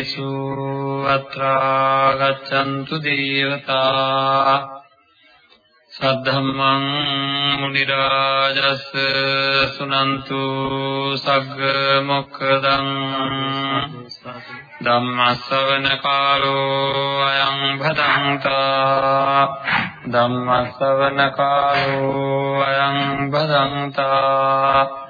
භික්ඛේසු අත්‍රා ගච්ඡන්තු දේවතා සද්ධම්මං මුනි රාජස් සුනන්තු සග්ග මොක්ඛදං ධම්මස්සවන කාලෝ අයං භදංතා ධම්මස්සවන කාලෝ අයං භදංතා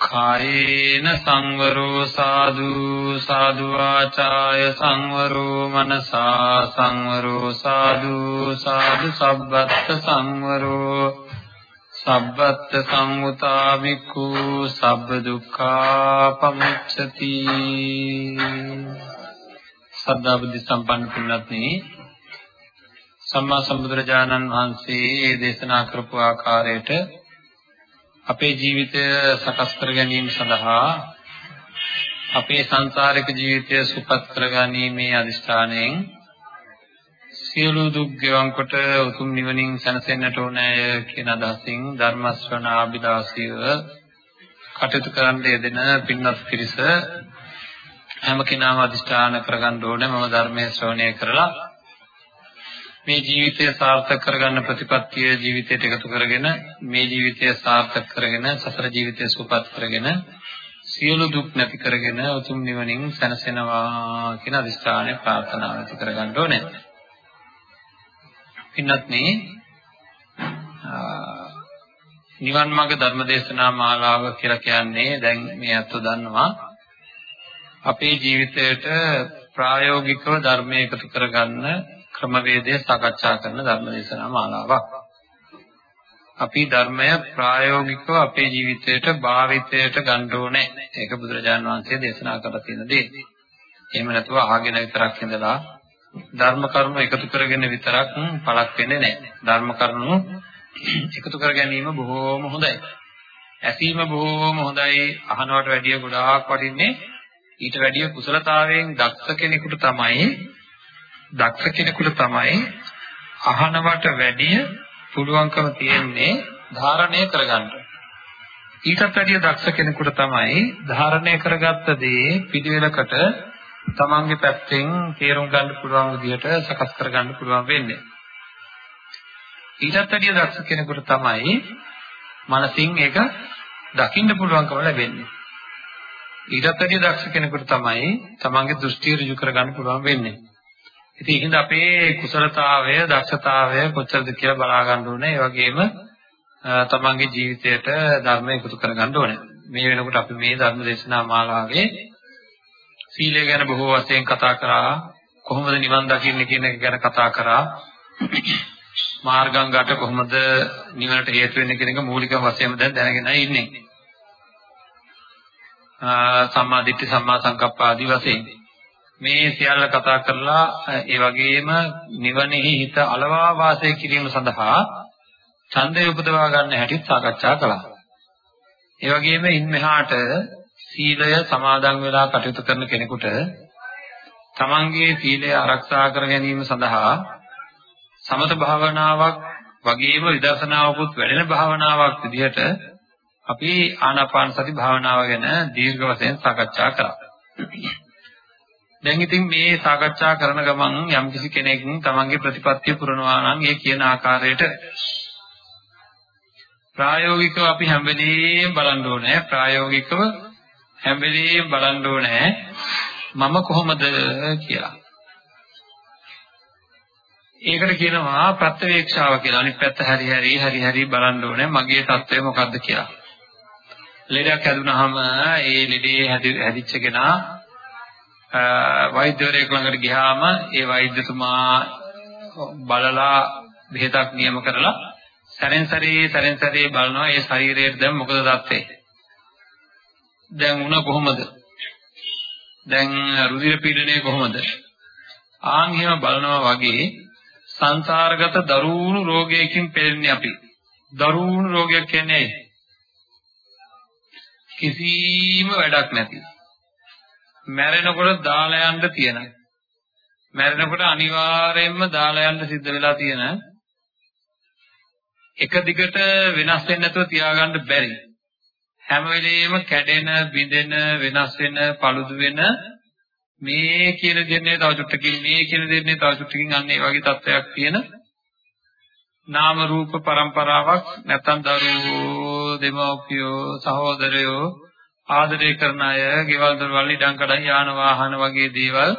කායේන සංවරෝ සාදු සාදු ආචාය සංවරෝ මනසා සංවරෝ සාදු සාදු සබ්බත් සංවරෝ සබ්බත් සංඋතා වික්ඛු සබ්බ දුක්ඛා පමුච්ඡති. සද්ධා බුද්ධ සම්පන්න පින්වත්නි සම්මා සම්බුදුරජාණන් වහන්සේ දේශනා කරපු ආකාරයට අපේ ජීවිතය සකස් කර ගැනීම සඳහා අපේ සංසාරික ජීවිතය සුපත් කර ගැනීමේ අදිෂ්ඨානයෙන් සියලු දුක් ගෙවන් කොට උතුම් නිවනින් සැනසෙන්නට ඕනෑය කියන අදහසින් ධර්ම ශ්‍රවණාභිලාෂීව කටයුතු කරන්න යෙදෙන පින්වත් පිරිස හැම කෙනාම අදිෂ්ඨාන කරගන්න ඕනේ. මම ධර්මයේ ශ්‍රවණය කරලා මේ ජීවිතය සාර්ථක කරගන්න ප්‍රතිපත්තිය ජීවිතයට එකතු කරගෙන මේ ජීවිතය සාර්ථක කරගෙන සසර ජීවිතය සුවපත් කරගෙන සියලු දුක් නැති කරගෙන උතුම් නිවනින් සැනසෙනවා කියන අදිස්ථානය ප්‍රාර්ථනා ඇති කරගන්න ඕනේ. පින්නත් මේ නිවන් මාර්ග ධර්මදේශනා මාලාව කියලා කියන්නේ දැන් මේ අත්ව දන්නවා අපේ ජීවිතයට ප්‍රායෝගිකව ධර්මයේ එකතු කරගන්න ක්‍රමවේදය සාකච්ඡා කරන ධර්මදේශනා මාලාවක්. අපි ධර්මය ප්‍රායෝගිකව අපේ ජීවිතයට භාවිතයට ගන්න ඕනේ. ඒක බුදුරජාණන් වහන්සේ දේශනා කරලා තියෙන දේ. එහෙම නැතුව අහගෙන විතරක් ඉඳලා ධර්ම කරුණු එකතු කරගෙන විතරක් පළක් වෙන්නේ නැහැ. ධර්ම කරුණු එකතු කර ගැනීම බොහෝම හොඳයි. ඇසීම බොහෝම හොඳයි. අහනවට වැඩිය ගොඩාක් වටින්නේ ඊට වැඩිය කුසලතාවයෙන් දක්ෂ කෙනෙකුට තමයි දක්ෂ කෙනෙකුට තමයි අහනවට වැඩිය පුළුවන්කම තියෙන්නේ ධාරණය කරගන්න. ඊටත් වැඩිය දක්ෂ කෙනෙකුට තමයි ධාරණය කරගත්ත දේ පිළිවෙලකට තමන්ගේ පැත්තෙන් තේරුම් ගන්න පුළුවන් විදිහට සකස් කරගන්න පුළුවන් වෙන්නේ. ඊටත් වැඩිය දක්ෂ කෙනෙකුට තමයි මනසින් ඒක දකින්න පුළුවන්කම ලැබෙන්නේ. ඊටත් වැඩිය දක්ෂ කෙනෙකුට තමයි තමන්ගේ දෘෂ්ටිය ඍජු කරගන්න පුළුවන් වෙන්නේ. ඉතින් ඒකින්ද අපේ කුසලතාවය, දක්ෂතාවය කොච්චරද කියලා බලා ගන්න ඕනේ. ඒ වගේම තමන්ගේ ජීවිතයට ධර්මය එකතු කරගන්න ඕනේ. මේ වෙනකොට අපි මේ ධර්ම දේශනා මාලාවේ සීලය ගැන බොහෝ වශයෙන් කතා කරා කොහොමද නිවන් දකින්නේ කියන එක ගැන කතා කරා මාර්ගංගට කොහොමද නිවනට හේතු වෙන්නේ කියන එක මූලික වශයෙන්ම දැන් දැනගෙනයි ඉන්නේ සම්මා දිට්ඨි සම්මා සංකප්ප ආදී වශයෙන් මේ සියල්ල කතා කරලා ඒ වගේම නිවනෙහි හිත අලවා වාසය කිරීම සඳහා ඡන්දය උපදවා ගන්න හැටි සාකච්ඡා කළා. ඒ වගේම ඉන් මෙහාට සීලය සමාදන් වෙලා කටයුතු කරන කෙනෙකුට තමන්ගේ සීලය ආරක්ෂා කර ගැනීම සඳහා සමත භාවනාවක් වගේම විදර්ශනාවකුත් වැඩෙන භාවනාවක් විදිහට අපි ආනාපාන සති භාවනාව ගැන දීර්ඝ වශයෙන් සාකච්ඡා කරා. දැන් ඉතින් මේ සාකච්ඡා කරන ගමන් යම්කිසි කෙනෙක් තමන්ගේ ප්‍රතිපත්තිය පුරනවා නම් ඒ කියන ආකාරයට ප්‍රායෝගිකව අපි හැම වෙලෙම බලන්න ඕනේ ප්‍රායෝගිකව හැම වෙලෙම බලන්න ඕනේ මම කොහොමද කියලා. ඒකට කියනවා ප්‍රත්‍යවේක්ෂාව කියලා. අනිත් පැත්ත හරි හරි හරි හරි බලන්න ඕනේ මගේ தත්ත්වය මොකද්ද කියලා. ලෙඩක් හැදුනහම ඒ ලෙඩේ හැදිච්ච කෙනා වෛද්‍යවරයෙක් ළඟට ගියාම ඒ වෛද්‍යතුමා බලලා බෙහෙතක් නියම කරලා සැරෙන් සැරේ සැරෙන් සැරේ බලනවා ඒ ශරීරයේ දැන් මොකද තත්ත්වය දැන් උණ කොහොමද? දැන් රුධිර පීඩනය කොහොමද? ආන් එහෙම බලනවා වගේ සංසාරගත දරුණු රෝගයකින් පෙළෙන්නේ අපි. දරුණු රෝගයක් කියන්නේ කිසිම වැඩක් නැති. මැරෙනකොට දාලා යන්න තියෙන. මැරෙනකොට අනිවාර්යයෙන්ම දාලා යන්න සිද්ධ වෙලා තියෙන. එක දිගට වෙනස් වෙන්නේ නැතුව තියාගන්න බැරි. හැම වෙලෙම කැඩෙන, බිඳෙන, වෙනස් වෙන, paludu වෙන මේ කියන දෙන්නේ තව චුට්ටකින් මේ කියන දෙන්නේ තව චුට්ටකින් අන්න ඒ වගේ තත්ත්වයක් තියෙන නාම රූප પરම්පරාවක් නැත්නම් දරුවෝ දෙමව්පියෝ සහෝදරයෝ ආදරය කරන අය ගෙවල් දොරවල් ඉඩම් කඩම් යාන වාහන වගේ දේවල්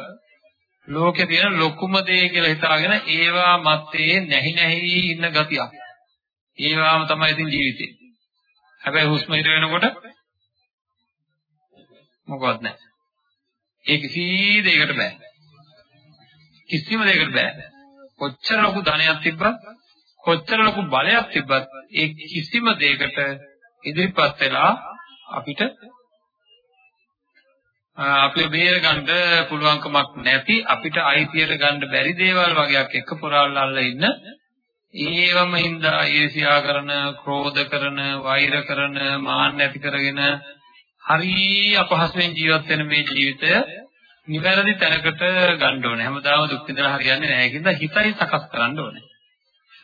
ලෝකේ තියෙන ලොකුම දේ කියලා හිතාගෙන ඒවා මැත්තේ නැහි නැහි ඉන්න ගතියක් ඒවාම තමයි ඉතින් ජීවිතේ හැබැයි හුස්ම හිර වෙනකොට මොකවත් නැහැ ඒ කිසි දෙයකට බෑ. කිසිම දෙයකට බෑ. කොච්චර ලොකු ධනයක් තිබ්බත් කොච්චර ලොකු බලයක් තිබ්බත් ඒ කිසිම දෙයකට ඉදිරිපත් වෙලා අපිට අපේ බේර ගන්න පුළුවන්කමක් නැති අපිට අයිතියට ගන්න බැරි දේවල් වගේක් එක පුරාල්ලල්ල ඉන්න ඒවම හින්දා ඊර්ෂ්‍යා කරන, ක්‍රෝධ කරන, වෛර කරන, මාන්න ඇති කරගෙන හරි අපහසුවෙන් ජීවත් වෙන මේ ජීවිතය නිවැරදි තැනකට ගන්න ඕනේ. හැමදාම දුක් විඳලා හරියන්නේ නැහැ කියලා හිතයි සකස් කරන්න ඕනේ.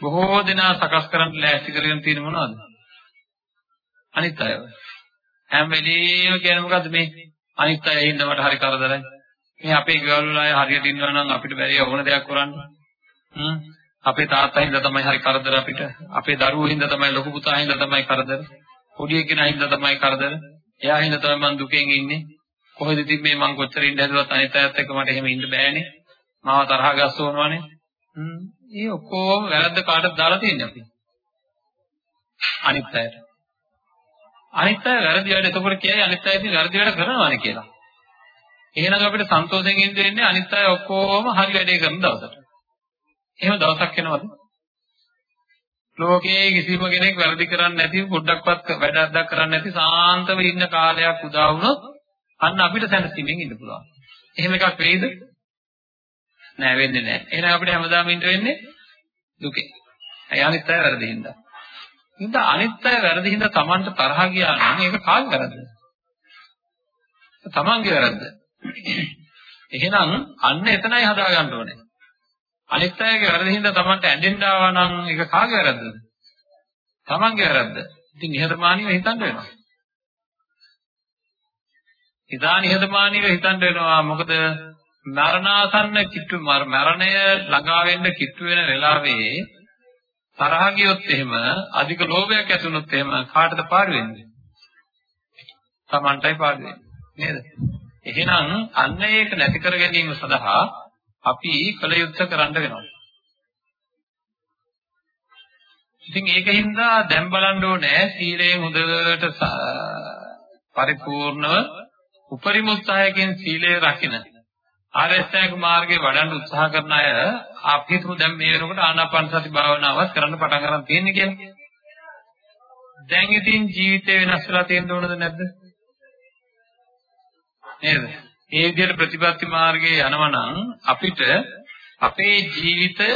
බොහෝ දෙනා සකස් කරන්න ලෑස්ති කරගෙන තියෙන මොනවද? අනිත් අයව. හැම වෙලේම කියන්නේ මොකද්ද මේ? අනිත් අය හින්දා මට හරි කරදරයි. මේ අපේ ගෙවල් වල අය හරියට ඉන්නවා නම් අපිට බැරි ඕන දෙයක් කරන්න. හ්ම්. අපේ තාත්තා හින්දා තමයි හරි කරදර අපිට. අපේ දරුවෝ හින්දා තමයි ලොකු පුතා හින්දා තමයි කරදර. පොඩි එකෙනා හින්දා තමයි කරදර. එයා හින්දා තමයි මං දුකෙන් ඉන්නේ. කොහෙද ඉතින් මේ මං කොච්චර ඉන්න හැදුවත් අනිත් අයත් එක්ක මට එහෙම ඉන්න බෑනේ. මාව තරහ ගස්සවනවානේ. හ්ම්. ඒ ඔක්කොම වැරද්ද කාටද දාලා තියන්නේ අපි? අනිත් අයට. අනිත් අය වැරදි වැඩ එතකොට කියයි අනිත් අය ඉතින් වැරදි වැඩ කරනවානේ කියලා. එහෙනම් අපිට සන්තෝෂයෙන් ඉන්න වෙන්නේ අනිත් අය ඔක්කොම හරි වැඩේ කරන දවසට. එහෙම දවසක් එනවද? ලෝකයේ කිසිම කෙනෙක් වැරදි කරන්නේ නැති පොඩ්ඩක්වත් වැඩක් කරන්නේ නැති සාන්තව ඉන්න කාලයක් උදා වුණොත් අන්න අපිට සැනසීමෙන් ඉන්න පුළුවන්. එහෙම එකක් වෙයිද? නෑ වෙන්නේ නෑ. එහෙනම් අපිට හැමදාම ඉන්න වෙන්නේ දුකේ. අය අනිත් අය වැරදි හින්දා. හින්දා අනිත් අය වැරදි හින්දා Tamanට තරහ ගියා නම් ඒක කාගේ වැරද්දද? Tamanගේ වැරද්ද. එහෙනම් අන්න එතනයි හදා ගන්න ඕනේ. අනිත් අයගේ වැරදි හින්දා Tamanට ඇඬෙන්න ආවා නම් ඒක කාගේ වැරද්දද? Tamanගේ වැරද්ද. ඉතින් නිහතමානීව හිතන්න වෙනවා. ඉදා නිහතමානීව හිතන්න වෙනවා මොකද මරණාසන්න කිට්ටු මරණය ළඟා වෙන්න කිට්ටු වෙන වෙලාවේ තරහ ගියොත් එහෙම අධික ලෝභයක් ඇති වුණොත් එහෙම කාටද පාඩු වෙන්නේ? Tamanටයි පාඩු වෙන්නේ නේද? එහෙනම් අන්න ඒක නැති කර ගැනීම සඳහා අපි කල යුත්තේ කරන්න වෙනවා. ඉතින් ඒකින්ද දැන් බලන්න ඕනේ සීලයෙන් හොඳට පරිපූර්ණව උපරිම උත්සාහයෙන් සීලය රකින්න. ආරස්ථායක මාර්ගේ වඩන්න උත්සාහ කරන අය අපි හිතමු දැන් මේ වෙනකොට ආනාපාන සති භාවනාවත් කරන්න පටන් ගන්න තියෙන්නේ කියලා. දැන් ඉතින් ජීවිතේ වෙනස් වෙලා තියෙන්න ඕනද නැද්ද? නේද? ඒ විදිහට ප්‍රතිපත්ති මාර්ගයේ යනවා නම් අපිට අපේ ජීවිතය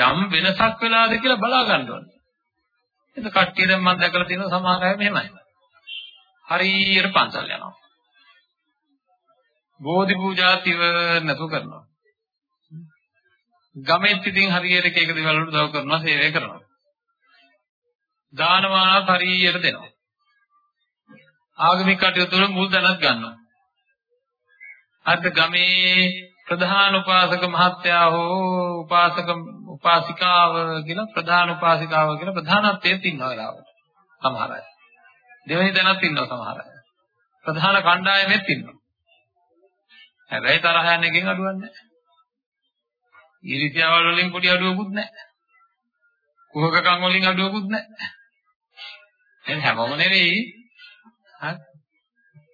යම් වෙනසක් වෙලාද කියලා බලා ගන්න ඕනේ. ඒක කට්ටිය දැන් මම දැකලා තියෙනවා සමහර අය මෙහෙමයි. හරියට පන්සල් යනවා. බෝධි පූජා තිව නැතු කරනවා. ගමෙත් ඉතින් හරියට එක එක දේවල් වලට උදව් කරනවා, සේවය කරනවා. දානමානත් හරියට දෙනවා. ආගමික කටයුතු වල මුල් දැනත් ගන්නවා. අද ගමේ ප්‍රධාන උපාසක මහත්තයා හෝ උපාසක උපාසිකාව කියලා ප්‍රධාන උපාසිකාව කියලා ප්‍රධානත්වයෙන් ඉන්නවා වෙලාවට. සමහර අය. දෙවෙනි තැනත් ඉන්නවා සමහර අය. ප්‍රධාන කණ්ඩායමෙත් ඉන්නවා. හැබැයි තරහ යන එකෙන් අඩුවක් නැහැ. ඊර්ෂ්‍යාවල් වලින් පොඩි අඩුවකුත් නැහැ. කුහකකම් වලින් අඩුවකුත් නැහැ. එහෙනම් හැමෝම නෙවෙයි. හරි.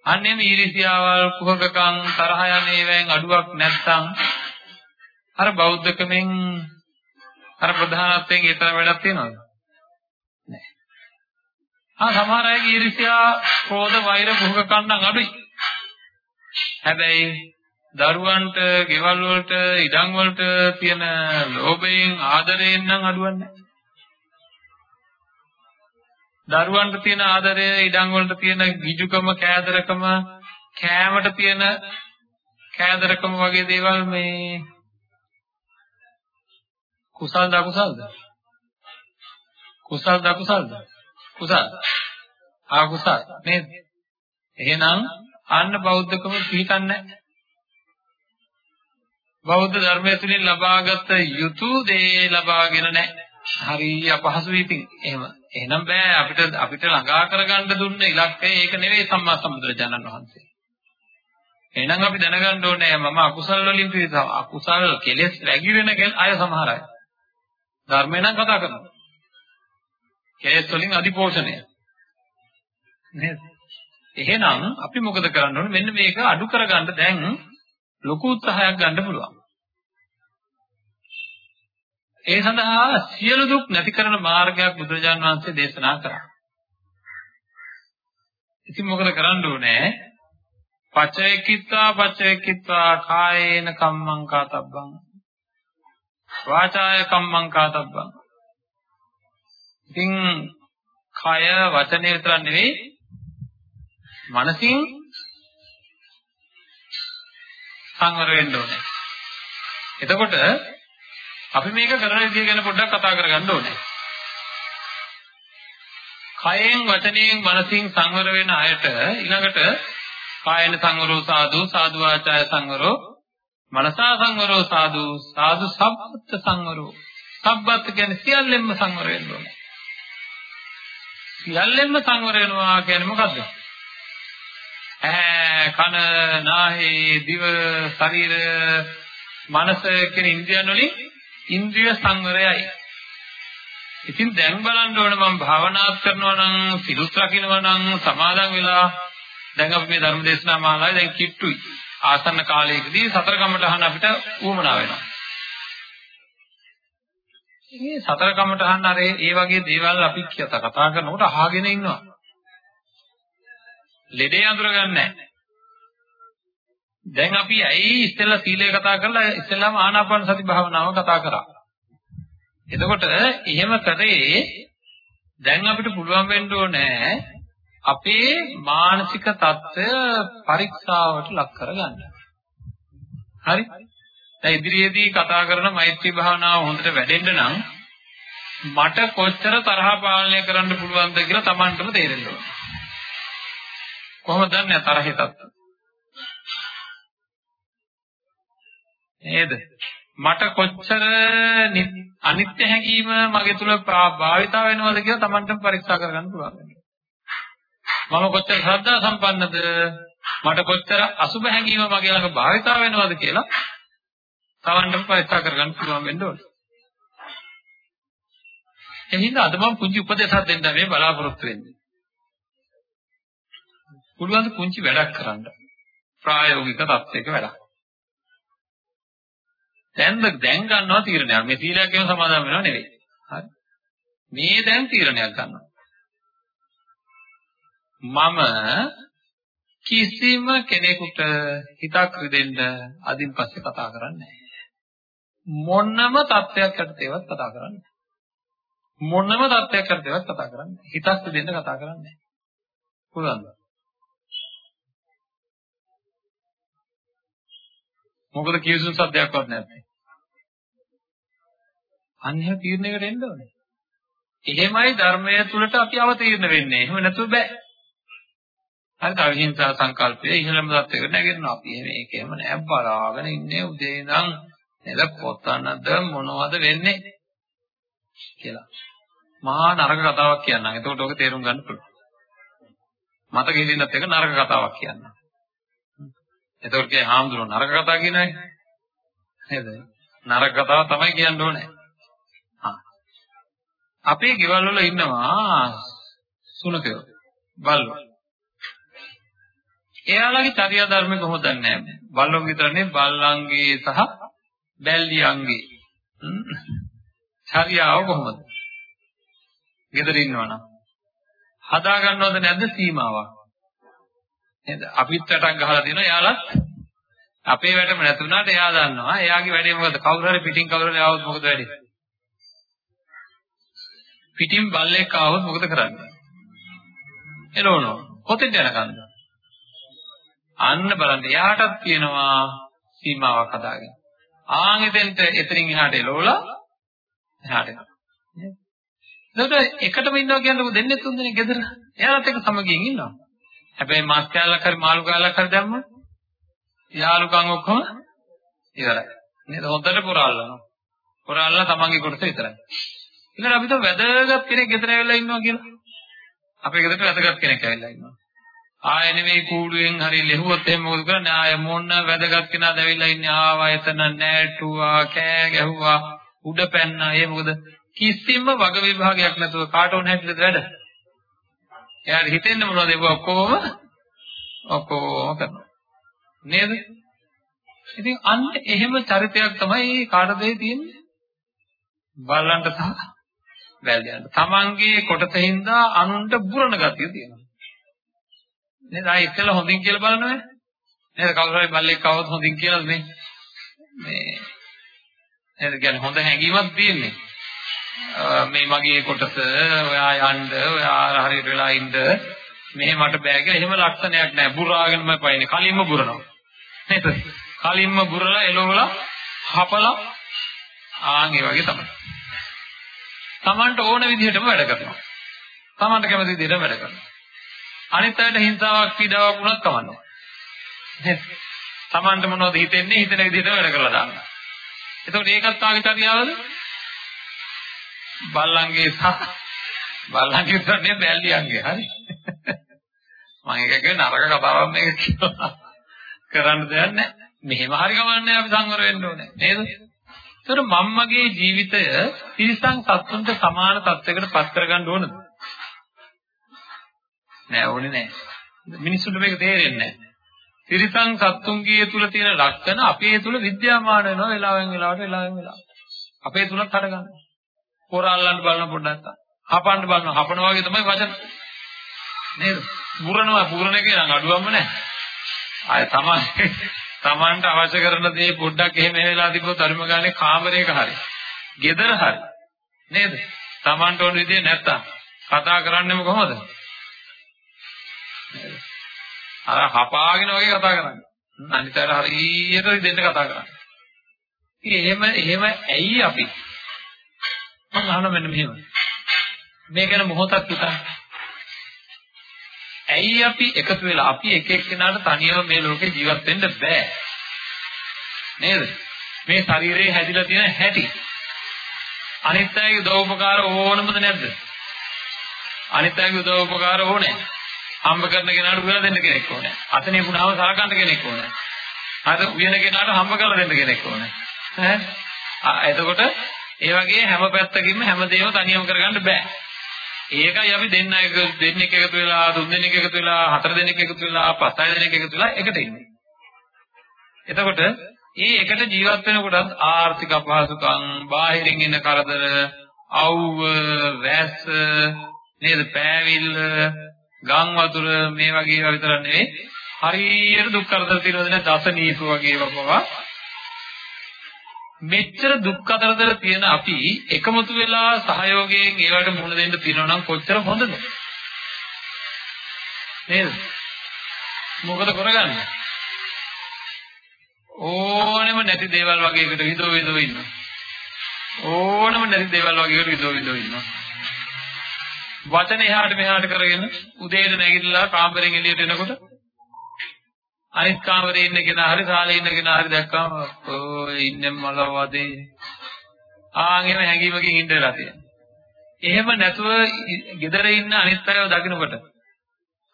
අන්නේම ඊර්ෂ්‍යාවල් කුහකකම් තරහ යන ඒවායින් අඩුවක් නැත්නම් අර බෞද්ධකමෙන් අර ප්‍රධානත්වයෙන් ඒ තරම් වැඩක් තියනවද? නැහැ. ආ සමහර අයගේ ඊර්ෂ්‍යා, ක්‍රෝධ, වෛර, භෝග කන්නම් අඩුයි. හැබැයි දරුවන්ට, ගෙවල් වලට, ඉඩම් වලට තියෙන ලෝභයෙන්, ආදරයෙන් නම් අඩුවන්නේ නැහැ. දරුවන්ට තියෙන ආදරය, ඉඩම් වලට තියෙන ගිජුකම, කෑදරකම, කෑමට තියෙන කෑදරකම වගේ දේවල් මේ කුසල්ද අකුසල්ද? කුසල්ද අකුසල්ද? කුසල්. අකුසල් නේද? එහෙනම් අන්න බෞද්ධකම පිළිකන්නේ බෞද්ධ ධර්මය තුළින් ලබාගත යුතු දේ ලබාගෙන නැහැ. හරි අපහසුයි ඉතින්. එහෙම. එහෙනම් බෑ අපිට අපිට ළඟා කරගන්න දුන්න ඉලක්කය ඒක නෙවෙයි සම්මා සම්බුදුරජාණන් වහන්සේ. එහෙනම් අපි දැනගන්න ඕනේ මම අකුසල් වලින් පිරිසම අකුසල් කෙලෙස් රැගිරෙන අය සමහර අය. ධර්මය නම් කතා කරනවා. කෙලෙස් වලින් අදිපෝෂණය. නේද? එහෙනම් අපි මොකද කරන්න ඕනේ? මෙන්න මේක අඩු කරගන්න දැන් ලොකු උත්සාහයක් ගන්න පුළුවන්. ඒ සඳහා සියලු දුක් නැති කරන මාර්ගයක් බුදුරජාණන් වහන්සේ දේශනා කරා. ඉතින් මොකද කරන්න ඕනේ? පච්චයකිත්වා පච්චයකිත්වා කායේන කම්මං කාතබ්බං වාචාය කම්මං කාතබ්බං ඉතින් කය වචනේ විතරක් නෙවෙයි මනසින් සංවර වෙන්න ඕනේ. එතකොට අපි මේක කරන විදිය ගැන පොඩ්ඩක් කතා කරගන්න ඕනේ. කයෙන් වචනයෙන් මනසින් සංවර වෙන අයට ඊළඟට කායන සංවරෝ සාදු සාදු ආචාය සංවරෝ මනසා සංවරෝ සාදු සාදු සබ්බත් සංවරෝ සබ්බත් කියන්නේ සියල්ලෙන්ම සංවර වෙන්න ඕනේ. සියල්ලෙන්ම සංවර වෙනවා කියන්නේ මොකද්ද? ඇහැ, කන, නාහය, දිව, ශරීර, මනස කියන ඉන්ද්‍රියන් වලින් ඉන්ද්‍රිය සංවරයයි. ඉතින් දැන් බලන්න ඕන මම භාවනාත් කරනවා නම් සිරුත් රකින්නවා නම් සමාදන් වෙලා දැන් අපි මේ ධර්ම දේශනා මාලාවේ දැන් කිට්ටුයි. ආසන්න කාලයකදී සතර කමටහන අපිට උවමනා වෙනවා. මේ සතර කමටහන් අර ඒ වගේ දේවල් අපි කතා කරනකොට අහගෙන ඉන්නවා. ලෙඩේ අඳුරගන්නේ නැහැ. දැන් අපි ඇයි ඉස්සෙල්ලා සීලය කතා කරලා ඉස්සෙල්ලාම ආනාපාන සති භාවනාව කතා කරා. එතකොට එහෙම කරේ දැන් අපිට පුළුවන් වෙන්න ඕනේ අපේ මානසික தত্ত্বය පරීක්ෂාවට ලක් කරගන්න. හරි? දැන් ඉදිරියේදී කතා කරන මෛත්‍රී භාවනාව හොඳට වැඩෙන්න නම් මට කොච්චර තරහ පාලනය කරන්න පුළුවන්ද කියලා Tamanටම තේරෙන්න ඕනේ. කොහොමද දන්නේ තරහේ தত্ত্বය? නේද? මට කොච්චර අනිත්‍ය හැඟීම මගේ තුල භාවිතා වෙනවද කියලා Tamanටම පරීක්ෂා කරගන්න පුළුවන්. මම කොච්චර ශ්‍රද්ධා සම්පන්නද? මට කොච්චර අසුබ හැඟීම මගේ ළඟ භාවිතා වෙනවද කියලා Tamanටම පරීක්ෂා කරගන්න පුළුවන් වෙන්න ඕනේ. එහෙනම් අද මම පුංචි උපදේශයක් දෙන්න මේ බලාපොරොත්තු වෙන්නේ. පුළුවන් පුංචි වැඩක් කරන්න. ප්‍රායෝගික තත්ත්වයක වැඩක්. දැන් දැන් ගන්නවා තීරණයක්. මේ සීලයක් කියන සමාදම් වෙනව නෙවෙයි. හරි. මේ දැන් තීරණයක් ගන්නවා. මම කිසිම කෙනෙකුට හිතක් රිදෙන්න අදින් පස්සේ කතා කරන්නේ නැහැ. මොනම තත්ත්වයක් යටතේවත් කතා කරන්නේ නැහැ. මොනම තත්ත්වයක් යටතේවත් කතා කරන්නේ නැහැ. හිතක් රිදෙන්න කතා කරන්නේ නැහැ. පුළුවන්ද? මොකද කියසුන් සද්දයක්වත් නැත්නම්. අන්‍ය තීරණයකට එන්න ඕනේ. එහෙමයි ධර්මයේ තුලට අපි අවතීර්ණ වෙන්නේ. එහෙම නැතුව බෑ. හරිද? අවිහිංසා සංකල්පය ඉහළම தත්වයකට නැගෙනවා. අපි මේක එහෙම නෑ බලාගෙන ඉන්නේ උදේ ඉඳන් නේද පොතනද මොනවද වෙන්නේ කියලා. මහා නරක කතාවක් කියන්නම්. එතකොට ඔක තේරුම් ගන්න පුළුවන්. මතක හිටින්නත් එක නරක කතාවක් කියන්නම්. එතකොට කිය හාමුදුරුවෝ නරක කතා කියනයි. නේද? නරක කතාව තමයි කියන්න ඕනේ. අපේ ගෙවල් වල ඉන්නවා සුනකයෝ බල්ලෝ. එයාලගේ චර්යා ධර්ම කොහොමද නැහැ. බල්ලෝ විතරනේ බල්ලන්ගේ සහ බැල්ලියන්ගේ. චර්යාව කොහොමද? ගෙදර ඉන්නවනම් හදා ගන්නවද නැද්ද සීමාවක්? නේද? අපිත් වැටක් ගහලා තියෙනවා එයාලත් අපේ වැටම නැතුණාට එයා දන්නවා එයාගේ වැඩේ මොකද කවුරු හරි පිටින් කවුරු හරි ආවොත් මොකද වෙන්නේ? පිටින් බල්ලෙක් ආවොත් මොකද කරන්නේ? එළවනවා. කොතෙන්ද යනකන්ද? අන්න බලන්න එයාටත් තියෙනවා සීමාවක් හදාගෙන. ආන් එතෙන්ට එතනින් එහාට එළවලා එහාට යනවා. එතකොට එකටම ඉන්නවා කියන්නේ දෙන්නේ තුන් දෙනෙක් ගෙදර. එයාලත් එක්ක සමගියෙන් ඉන්නවා. හැබැයි මාස් කෑල්ලක් හරි මාළු කෑල්ලක් හරි දැම්මොත් යාළුකම් ඔක්කොම ඉවරයි. නේද? හොඳට පුරාල්නවා. පුරාල්ලා තමන්ගේ කොටස විතරයි. ඊළඟ අපි તો වැදගත් කෙනෙක් ගෙදර ඇවිල්ලා ඉන්නවා කියලා. අපේ ගෙදරට වැදගත් කෙනෙක් ඇවිල්ලා ඉන්නවා. ආය නෙමෙයි කූඩුවෙන් හරි ලෙහුවොත් එහෙම මොකද කරන්නේ? ආය මොන්න වැදගත් කෙනාද ඇවිල්ලා ඉන්නේ ආවා එතන නෑටුවා කෑ ගැහුවා උඩ පැන්නා. ඒ මොකද කිසිම වග විභාගයක් නැතුව කාට ඕන හැටිද වැඩ. එයාට හිතෙන්නේ මොනවද ඒක ඔක්කොම ඔක්කොම කරනවා. නේද? ඉතින් අන්න එහෙම චරිතයක් තමයි කාටද තියෙන්නේ? බල්ලන්ට සහ වැල්යන්ට. තමන්ගේ කොටසින්දා අනුන්ට බුරණ ගතිය තියෙනවා. නේද? ආයි ඉතල හොඳින් කියලා බලනවා. නේද? කවුරු හරි බල්ලෙක් આવොත් හොඳින් කියලාද මේ මේ නේද? කියන්නේ හොඳ හැඟීමක් තියෙන්නේ. මේ මගේ කොටස ඔයා යන්න ඔයා හරියට වෙලා ඉන්න මෙහෙ මට බෑ කියලා එහෙම ලක්ෂණයක් නැහැ බුරාගෙනම පයින්නේ කලින්ම බුරනවා නේද කලින්ම බුරලා එළවලා හපලා ආන් ඒ වගේ තමයි Tamanට ඕන විදිහටම වැඩ කරනවා. Tamanට කැමති විදිහට වැඩ කරනවා. අනිත් අයට හිංසාවක් පීඩාවක් වුණත් කමන්නේ නේද? Tamanට මොනවද හිතෙන්නේ? හිතන විදිහට වැඩ කරලා දානවා එතකොට ඒකත් ආගේ චර්යාවද? බල්ලන්ගේ සහ බල්ලන්ගේ උත්තරනේ බැල්ලියන්ගේ. හරි. මම එක එක නරක කතාවක් මේක කියනවා කරන්න දෙයක් නැහැ. මෙහෙම හරි ගමන්නේ අපි සංවර වෙන්න ඕනේ. නේද? ඒතර මම්මගේ ජීවිතය තිරිසන් සත්තුන්ට සමාන තත්යකට පත් කරගන්න ඕනද නෑ ඕනේ නෑ මිනිස්සුන්ට මේක තේරෙන්නේ නෑ තිරිසන් සත්තුන්ගේ තුල තියෙන ලක්ෂණ අපේ තුල විද්‍යාමාන වෙනවා වෙලාවෙන් වෙලාවට වෙලාවෙන් වෙලාවට අපේ තුලත් හටගන්නවා පොර අල්ලන්න බලන පොඩ්ඩක් නැත්තම්. හපන්න බලන හපන වගේ තමයි වචන. නේද? පුරනවා පුරන එකේ නම් අඩුවක්ම නැහැ. ආය තමයි Tamanට අවශ්‍ය කරන දේ පොඩ්ඩක් එහෙම වෙලා තිබ්බොත් අරිම ගානේ කාමරයක හරි. ගෙදර හරි. නේද? Tamanට ඕන විදිහ නැත්තම් කතා කරන්නේම කොහොමද? අර හපාගෙන වගේ කතා කරන්නේ. අනිතර හරියට දෙන්න කතා කරන්නේ. ඉතින් එහෙම එහෙම ඇයි අපි මම අහන මෙන්න මෙහෙම. මේ ගැන මොහොතක් හිතන්න. ඇයි අපි එකතු වෙලා අපි එක එක්කෙනාට තනියම මේ ලෝකේ ජීවත් වෙන්න බෑ. නේද? මේ ශරීරයේ හැදිලා තියෙන හැටි. අනිත් අයගේ උදව්පකාර ඕනමද නැද්ද? අනිත් අයගේ උදව්පකාර ඕනේ. හම්බ කරන කෙනාට උයලා දෙන්න කෙනෙක් ඕනේ. අතනේ වුණාම සලකන්න කෙනෙක් ඕනේ. අර උයන කෙනාට හම්බ කරලා දෙන්න කෙනෙක් ඕනේ. ඈ එතකොට ඒ වගේ හැම පැත්තකින්ම හැමදේම තනියම කරගන්න බෑ. ඒකයි අපි දෙන්න එක දෙන්නෙක් එකතු වෙලා තුන් දෙනෙක් එකතු වෙලා හතර දෙනෙක් එකතු වෙලා පස් හය දෙනෙක් එකතු වෙලා එකට ඉන්නේ. එතකොට මේ එකට ජීවත් වෙනකොටත් ආර්ථික අපහසුකම්, බාහිරින් එන කරදර, අවුව, වැස්ස, නේද පෑවිල්ල, ගම් වතුර මේ වගේ ඒවා විතර නෙවෙයි. හරියට දුක් කරදර තියෙනවද නැත්නම් අසනීප වගේ ඒවා මෙච්චර දුක් කරදර තියෙන අපි එකමුතු වෙලා සහයෝගයෙන් ඒවට මුහුණ දෙන්න තියෙනවා නම් කොච්චර හොඳද? නේද? මොකද කරගන්නේ? ඕනෙම නැති දේවල් වගේකට විදෝ විදෝ ඉන්නවා. ඕනෙම නැති දේවල් වගේකට විදෝ විදෝ ඉන්නවා. වචන එහාට මෙහාට කරගෙන උදේට නැගිටලා කාමරෙන් එළියට එනකොට අනිත් කාමරේ ඉන්න කෙනා හරි ශාලේ ඉන්න කෙනා හරි දැක්කම ඔය ඉන්නේ මල වදේ ආන් එහෙම හැංගීමකින් ඉඳලා තියෙනවා. එහෙම නැතුව gedara ඉන්න අනිත් අයව දකින්නකොට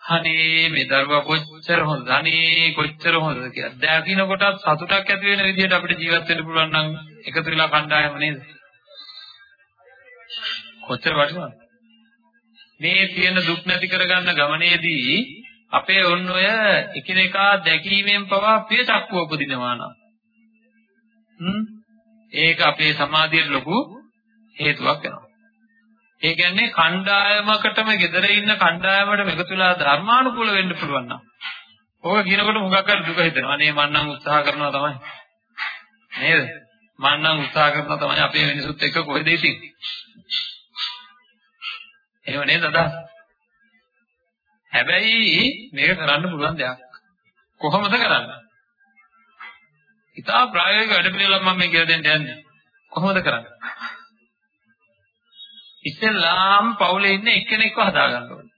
අනේ මේ දරුවා කොච්චර හොඳද අනේ කොච්චර හොඳද කියලා දකින්නකොටත් සතුටක් ඇති වෙන විදිහට අපිට ජීවත් වෙන්න පුළුවන් නම් එකතු වෙලා කණ්ඩායම නේද? කොච්චර වටිනවද? මේ තියෙන දුක් නැති කරගන්න ගමනේදී අපේ ඔන්න ඔය එකිනෙකා දැකීමෙන් පවා ප්‍රිය චක්කුව උපදිනවා නම් හ්ම් ඒක අපේ සමාධියට ලොකු හේතුවක් වෙනවා ඒ කියන්නේ කණ්ඩායමකටම gedare ඉන්න කණ්ඩායමකට එකතුලා ධර්මානුකූල වෙන්න පුළුවන් නම්. ඕක කියනකොට මුගක් අර දුක හිතෙනවා. අනේ මං නම් උත්සාහ කරනවා තමයි. නේද? මං නම් උත්සාහ කරනවා තමයි අපේ මිනිසුත් එක්ක කොහෙද ඉතින්. එහෙම නේද අදහස්? හැබැයි මේක කරන්න පුළුවන් දෙයක්. කොහොමද කරන්නේ? ඉතා ප්‍රායෝගික වැඩ පිළිවෙලක් මම මේ කියලා දෙන්න යන්නේ. කොහොමද කරන්නේ? ඉස්සෙල්ලාම පවුලේ ඉන්න එක්කෙනෙක්ව හදාගන්න ඕනේ.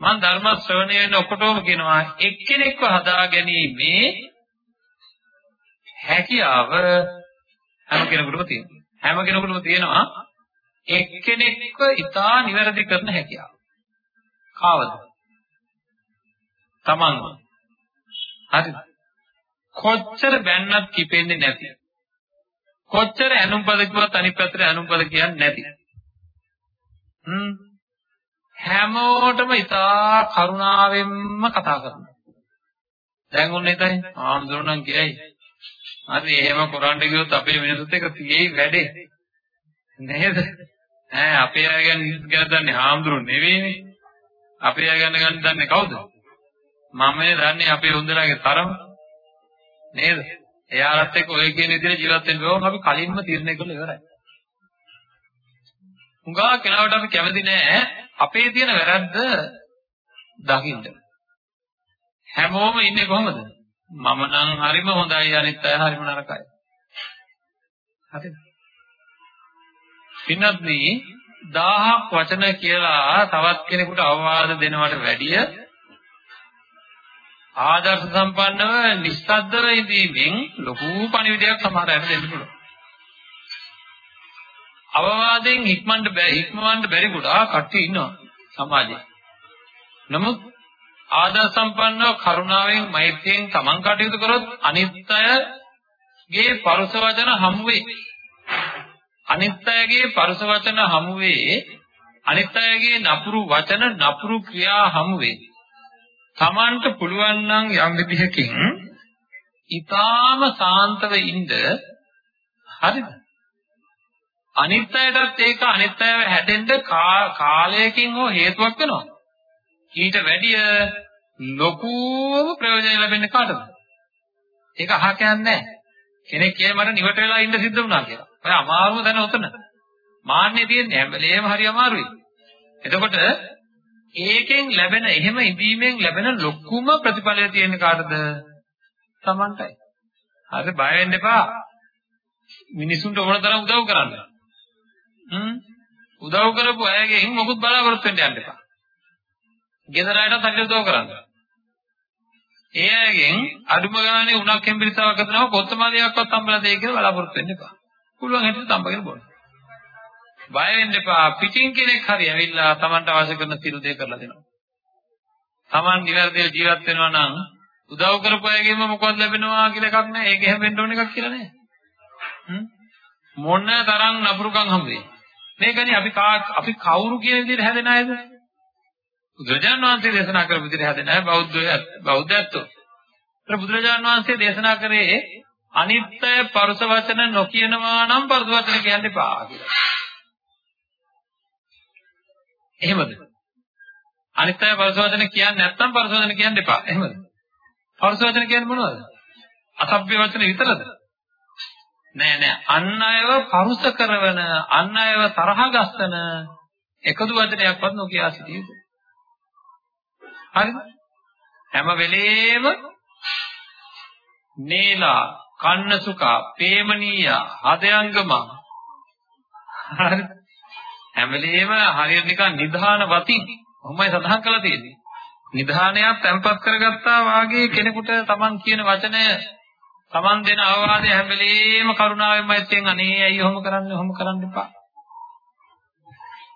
මම ධර්ම ශ්‍රවණය වෙන ඔක්කොටම කියනවා එක්කෙනෙක්ව හදා ගැනීමේ හැකියාව හැම කෙනෙකුටම තියෙනවා. හැම කෙනෙකුටම තියෙනවා එක්කෙනෙක්ව ඉතා නිවැරදි කරන හැකියාව. කාවද? තමන්ව. හරිද? කොච්චර බැන්නත් කිපෙන්නේ නැති. කොච්චර ඇනුම් පද කිව්වත් අනිත් පැත්තට ඇනුම් පද කියන්නේ නැති. හ්ම් හැමෝටම ඉතා කරුණාවෙන්ම කතා කරනවා. දැන් ඔන්න එතන ආම්දුරණන් කියයි. හරි එහෙම කරන්න ගියොත් අපේ මිනිස්සුත් එක තියෙයි වැඩේ. නේද? ඈ අපේ අය ගැන ගැන දන්නේ ආම්දුරු නෙවෙයිනේ. අපේ අය ගැන ගන්න දන්නේ කවුද? මමනේ දන්නේ අපේ හොඳලාගේ තරම. නේද? එයාලත් එක්ක ඔය කියන විදිහට ජීවත් වෙන්න ඕන අපි කලින්ම තීරණය කරලා ඉවරයි. හුඟා කෙනාට අපි කැමති නෑ අපේ තියෙන වැරද්ද දකින්න. හැමෝම ඉන්නේ කොහමද? මම නම් හරිම හොඳයි අනිත් අය හරිම නරකයි. හරිද? පින්නත් මේ 1000ක් වචන කියලා තවත් කෙනෙකුට අවවාද දෙනවට වැඩිය ආදර්ශ සම්පන්නව නිස්සද්දව ඉඳීමෙන් ලොකු පණිවිඩයක් සමහර අයට දෙන්න පුළුවන්. අවවාදයෙන් හික්මන්න බැ හික්මවන්න බැරි ගොඩාක් කට්ටිය ඉන්නවා සමාජයේ. නමුත් ආදර්ශ සම්පන්නව කරුණාවෙන් මෛත්‍රියෙන් තමන් කටයුතු කරොත් අනිත් අයගේ පරුස වචන හමු වේ. අනිත් අයගේ පරුස වචන හමු වේ. අනිත් අයගේ නපුරු වචන නපුරු ක්‍රියා හමු වේ. තමන්ට පුළුවන් නම් යම් විදිහකින් ඊටාම සාන්තව ඉන්න හරිද? අනිත් අයටත් ඒක අනිත් අයව හැදෙන්න කාලයකින් හෝ හේතුවක් වෙනවා. ඊට වැඩිය ලොකුම ප්‍රයෝජන ලැබෙන්නේ කාටද? ඒක අහ කියන්නේ කෙනෙක් කියයි මට නිවට වෙලා ඉන්න සිද්ධ වුණා කියලා. ඔය අමාරුම දැන උතන. මාන්නේ තියෙන්නේ හැම වෙලේම හරි අමාරුයි. එතකොට ඒකෙන් ලැබෙන එහෙම ඉඳීමෙන් ලැබෙන ලොකුම ප්‍රතිඵලය තියෙන්නේ කාටද? Tamanටයි. හරි බය වෙන්න එපා. මිනිසුන්ට ඕන තරම් උදව් කරන්න. හ්ම් උදව් කරපු අයගෙන් මොකුත් බලාපොරොත්තු වෙන්න යන්න එපා. ගෙදර අයටත් හරියට උදව් කරන්න. ඒ අයගෙන් අඩුම ගානේ උණක් හෙම්බිරිසාවක් හදනව කොත්තමාලියක්වත් හම්බලා දෙයි කියලා බලාපොරොත්තු වෙන්න එපා. පුළුවන් හැටියට තම්බගෙන බොන්න. බය වෙන්න එපා. පිටින් කෙනෙක් හරි ඇවිල්ලා Tamanට අවශ්‍ය කරන සියලු දේ කරලා දෙනවා. Taman නිවැරදිව ජීවත් වෙනවා නම් උදව් කරපු අයගෙන්ම මොකක්ද ලැබෙනවා කියලා එකක් නැහැ. ඒක එහෙම වෙන්න ඕන එකක් කියලා නැහැ. මොන තරම් නපුරුකම් හම්බෙන්නේ. මේකනේ අපි අපි කවුරු කියන විදිහට හැදෙන අයද? බුදුරජාණන් වහන්සේ දේශනා කරපු විදිහට හැදෙන අය බෞද්ධය බෞද්ධත්වෝ. ඒත් බුදුරජාණන් වහන්සේ දේශනා කරේ අනිත්‍ය පරුස වචන නොකියනවා නම් පරුස වචන කියන්න එපා කියලා. එහෙමද? අනිත්‍ය පරුස වචන කියන්නේ නැත්නම් පරුස වචන කියන්න එපා. එහෙමද? පරුස වචන කියන්නේ මොනවද? අසභ්‍ය වචන විතරද? නෑ නෑ අන් අයව පරුස කරවන අන් අයව තරහ ගස්සන එකදු වචනයක්වත් නොකියා සිටිය යුතුයි. හරිද? හැම වෙලේම නේලා කන්නසුකා ප්‍රේමණීය හදයංගම හරිද? හැම වෙලේම හරියට නිකන් නිධාන වතින් කොහොමයි සඳහන් කරලා තියෙන්නේ. නිධානයක් තැම්පත් කරගත්තා වාගේ කෙනෙකුට Taman කියන වචනය Taman දෙන අවවාදය හැම වෙලේම කරුණාවෙන් මෛත්‍රියෙන් අනේ ඇයි ඔහොම කරන්නේ ඔහොම කරන්න එපා.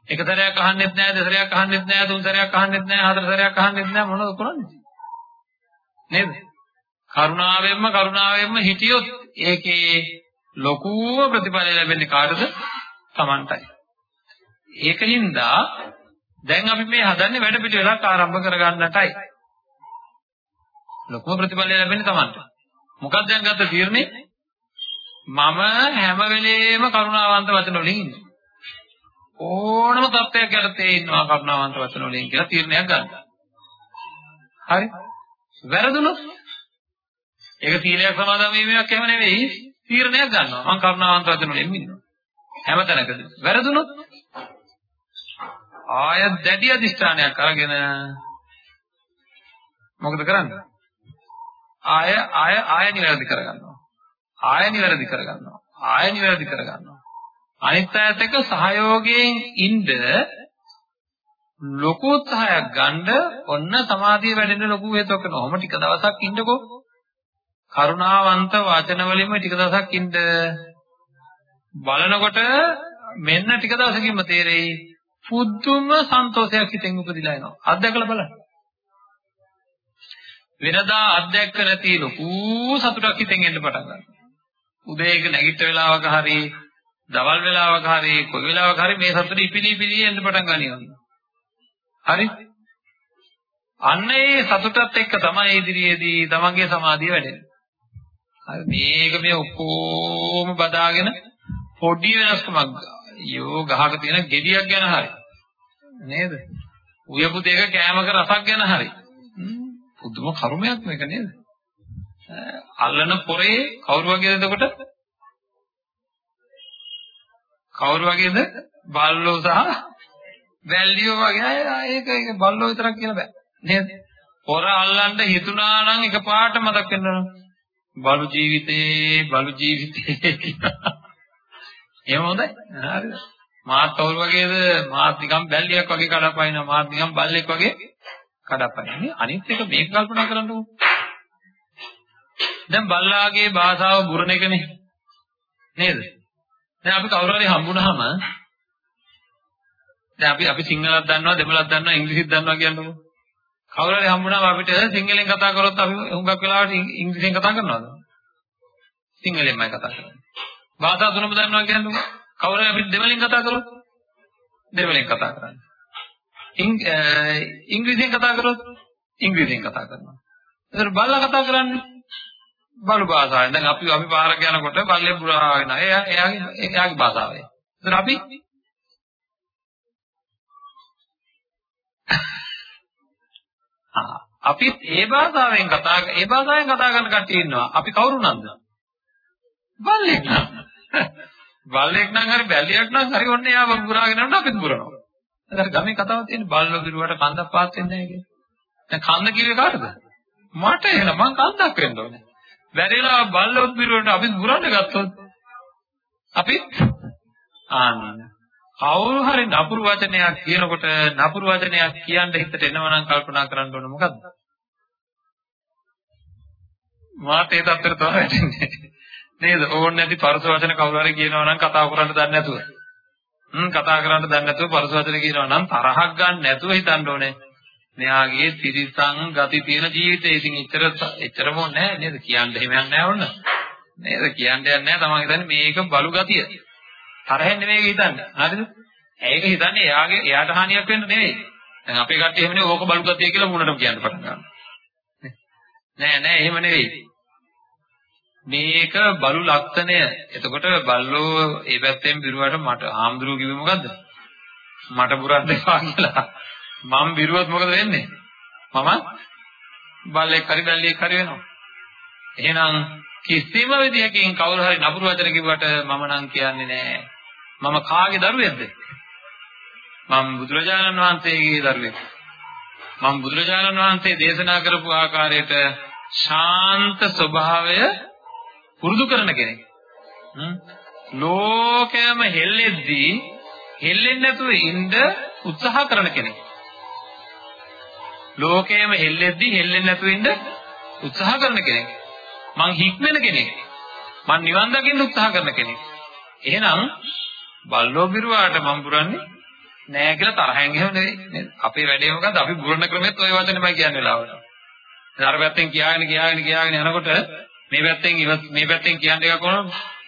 එක සැරයක් අහන්නෙත් නෑ දෙසරයක් අහන්නෙත් නෑ තුන් සැරයක් අහන්නෙත් නෑ හතර සැරයක් අහන්නෙත් නෑ මොනවද කරන්නේ? නේද? කරුණාවෙන්ම කරුණාවෙන්ම හිටියොත් ඒකේ ලොකුම ප්‍රතිඵල ලැබෙන්නේ කාටද? Tamanටයි. ඒකින්ද දැන් අපි මේ හදන්නේ වැඩ පිළිවෙලක් ආරම්භ කරගන්නටයි. ලොකුම ප්‍රතිඵලය ලැබෙන්නේ Tamanට. මොකක්ද දැන් ගත්ත තීරණේ? මම හැම වෙලේම කරුණාවන්ත වචන වලින් ඉන්නේ. ඕනම තත්ත්වයක් යටතේ ඉන්නවා කරුණාවන්ත වචන වලින් කියලා තීරණයක් ගන්න. හරි? වැරදුනොත් ඒක සීලයක් සමාදන් වීමක් එහෙම නෙවෙයි තීරණයක් ගන්නවා. මම කරුණාවන්ත වචන වලින් ඉන්නවා. හැමතැනකදී. වැරදුනොත් ආය දැඩි අධිෂ්ඨානයක් අරගෙන මොකද කරන්නේ? ආය ආය ආය නිවැරදි කරගන්නවා. ආය නිවැරදි කරගන්නවා. ආය නිවැරදි කරගන්නවා. අනිත් අයත් එක්ක සහයෝගයෙන් ඉන්න ලොකු උත්සාහයක් ගන්න ඔන්න සමාධිය වැඩෙන්න ලොකු හේතුවක් වෙනවා. ඔහොම ටික දවසක් ඉන්නකෝ. කරුණාවන්ත වචන වලින්ම ටික දවසක් ඉන්න බලනකොට මෙන්න ටික දවසකින්ම තේරෙයි පුදුම සන්තෝෂයක් හිතෙන් උපදිලා එනවා. අත්දැකලා බලන්න. වෙනදා අත්දැක්ක නැති ලොකු සතුටක් හිතෙන් එන්න පටන් ගන්නවා. උදේක නැගිට වෙලාවක හරි, දවල් වෙලාවක හරි, කොයි වෙලාවක හරි මේ සතුට ඉපිලි ඉපිලි එන්න පටන් ගන්නවා. හරි? අන්න ඒ සතුටත් එක්ක තමයි ඉදිරියේදී තමන්ගේ සමාධිය වැඩෙන්නේ. හරි මේක මේ ඔක්කොම බදාගෙන පොඩි වෙනස්කමක් යෝ ගහක තියෙන ගෙඩියක් ගැන හරි නේද? උයපු දෙක කෑමක රසක් ගැන හරි පුදුම කර්මයක් මේක නේද? අල්ලන pore කවුරු වගේද එතකොට? කවුරු වගේද? බල්ලෝ සහ වැල්ලියෝ වගේ ඒක ඒක බල්ලෝ විතරක් කියලා බෑ. නේද? pore අල්ලන්න හිතුණා නම් එකපාරට මතක් වෙනවා. බලු ජීවිතේ බලු ජීවිතේ එහෙම හොඳයි. හරිද? මාත් කවුරු වගේද? මාත් නිකන් බැල්ලියක් වගේ කඩපයින්නවා. මාත් නිකන් බල්ලෙක් වගේ කඩපයින්නේ. අනිත් එක මේක කල්පනා කරන්නකෝ. දැන් බල්ලාගේ භාෂාව බුරණ එකනේ. නේද? දැන් අපි කවුරු හරි හම්බුනහම දැන් අපි අපි සිංහලක් දන්නවා, දෙමළක් දන්නවා, ඉංග්‍රීසිත් දන්නවා කියන්නකෝ. කවුරු හරි හම්බුනම අපිට සිංහලෙන් කතා කරොත් අපි හුඟක් වෙලාවට ඉංග්‍රීසියෙන් කතා කරනවද? සිංහලෙන්මයි කතා කරන්නේ. භාෂා තුනම දන්නවා කියන්නකෝ. කවුරු හරි අපිට දෙමළෙන් කතා කරොත් දෙමළෙන් කතා කරන්නේ. ඉංග්‍රීසියෙන් කතා කරොත් ඉංග්‍රීසියෙන් කතා කරනවා. ඒතර බල්ලා කතා කරන්නේ බලු භාෂාවෙන්. දැන් අපි අපි පාරක යනකොට බල්ලේ පුරාගෙන එයා එයාගේ එයාගේ භාෂාවෙන්. ඒතර අපි අපි ඒ භාෂාවෙන් කතා ඒ භාෂාවෙන් කතා කරන කට්ටිය ඉන්නවා. අපි කවුරුනක්ද? බල්ලෙක් නම්. බල්ලෙක් නම් හරි බැල්ලියක් නම් හරි ඔන්න එයා පුරාගෙන යනවා අපිත් පුරනවා. අර ගමේ කතාවක් තියෙන බල්ලෝ දිරුවට කන්දක් පාස් වෙන්නේ නැහැ කියන්නේ. දැන් කන්ද කිව්වේ කාටද? මට එහෙනම් මං කන්දක් වෙන්න ඕනේ. බැරිලා බල්ලෝ දිරුවට අපි පුරන්න ගත්තොත් අපි ආන්න කවුරු හරි නපුරු වචනයක් කියනකොට නපුරු වචනයක් කියන්න හිතට එනවා නම් කල්පනා කරන්න ඕන මොකද්ද? මාත් ඒ තත්ත්වෙට තමයි වැටෙන්නේ. නේද? ඕන් නැති පරස වචන කවුරු හරි කියනවා නම් කතා කරන්න දන්නේ නැතුව. හ්ම් කතා කරන්න දන්නේ නැතුව පරස වචන කියනවා නම් තරහක් ගන්න නැතුව හිතන්න ඕනේ. මෙයාගේ තිරිසං ගති තියෙන ජීවිතේ ඉතින් එච්චර එච්චරම නැහැ නේද? කියන්න එහෙමයක් නැහැ වුණ. නේද? කියන්න යන්නේ නැහැ තමන් හිතන්නේ මේක බලු ගතිය. තරහෙන් නෙමෙයි හිතන්නේ. හරිද? ඒක හිතන්නේ එයාගේ එයාට හානියක් වෙන්න නෙවෙයි. දැන් අපේ කට්ටිය එහෙම නෙවෙයි ඕක බලු ගතිය කියලා මුණටම කියන්න පටන් ගන්නවා. නෑ නෑ එහෙම නෙවෙයි. මේක බලු ලක්ෂණය. එතකොට බල්ලෝ ඒ පැත්තෙන් බිරුවට මට ආම්දුරු කිව්වේ මොකද්ද? මට පුරන්න එපා කියලා. මම බිරුවොත් මොකද වෙන්නේ? මම බල්ලෙක් හරි බැල්ලියෙක් හරි වෙනවා. එහෙනම් කිසිම විදිහකින් කවුරු හරි නපුරු වචන කිව්වට මම නම් කියන්නේ නෑ. මම කාගේ දරුවෙක්ද? මම බුදුරජාණන් වහන්සේගේ දරුවෙක්. මම බුදුරජාණන් වහන්සේ දේශනා කරපු ආකාරයට ශාන්ත ස්වභාවය පුරුදු කරන කෙනෙක්. ලෝකයම හෙල්ලෙද්දී හෙල්ලෙන්නේ නැතුව ඉන්න උත්සාහ කරන කෙනෙක්. ලෝකයම හෙල්ලෙද්දී හෙල්ලෙන්නේ නැතුව ඉන්න උත්සාහ කරන කෙනෙක්. මං හික්මෙන කෙනෙක්. මං නිවන් දකින්න උත්සාහ කරන කෙනෙක්. එහෙනම් බල්ලෝ බිරුවාට මං පුරන්නේ නෑ කියලා තරහෙන් එහෙම නෙවෙයි. අපේ වැඩේ මොකද්ද? අපි බුරණ ක්‍රමෙත් ওই වචනේමයි කියන්නේ වෙලාවට. අර පැත්තෙන් කියාගෙන කියාගෙන කියාගෙන යනකොට මේ පැත්තෙන් ඉවත් මේ පැත්තෙන් කියන්න එකක් වුණා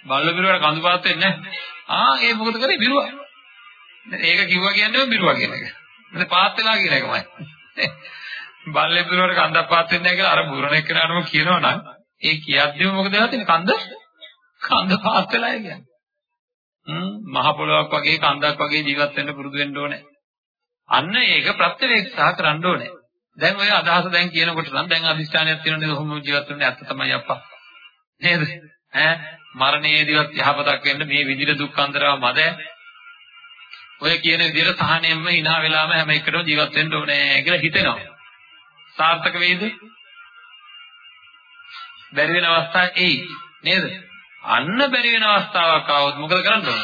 බල්ල බිරුවට කඳු පාත් වෙන්නේ නැහැ. ආ ඒ මොකද කරේ බිරුවා. ඒක කිව්වා කියන්නේ බිරුවා කියන එක. ඉතින් පාත් වෙලා කියන එකමයි. බල්ල බිරුවට කඳක් පාත් වෙන්නේ නැහැ කියලා අර බුරණ එක්කනටම කියනවා නම් ඒ කියද්දිම මොකද වෙලා තියෙන්නේ කන්ද කන්ද පාත් වෙලා කියන්නේ. මහ පොළොවක් වගේ කන්දක් වගේ ජීවත් වෙන්න පුරුදු වෙන්න ඕනේ. අන්න ඒක ප්‍රත්‍යවේක්ෂා කරන්න ඕනේ. දැන් ඔය අදහස දැන් කියනකොට නම් දැන් අදිස්ථානයක් තියෙනනේ කොහොම ජීවත් වෙන්නේ ඇත්ත තමයි අප්පා. නේද? ඈ මරණයේදීවත් යහපතක් වෙන්න මේ විදිහට දුක් අන්දරව මැද ඔය කියන විදිහට සහනෙන්ම hina වෙලාම හැම එකටම ජීවත් වෙන්න ඕනේ කියලා හිතෙනවා. සාර්ථක වෙයිද? බැරි වෙන අවස්ථා එයි නේද? අන්න බැරි වෙන අවස්ථාවක් ආවොත් මොකද කරන්න ඕන?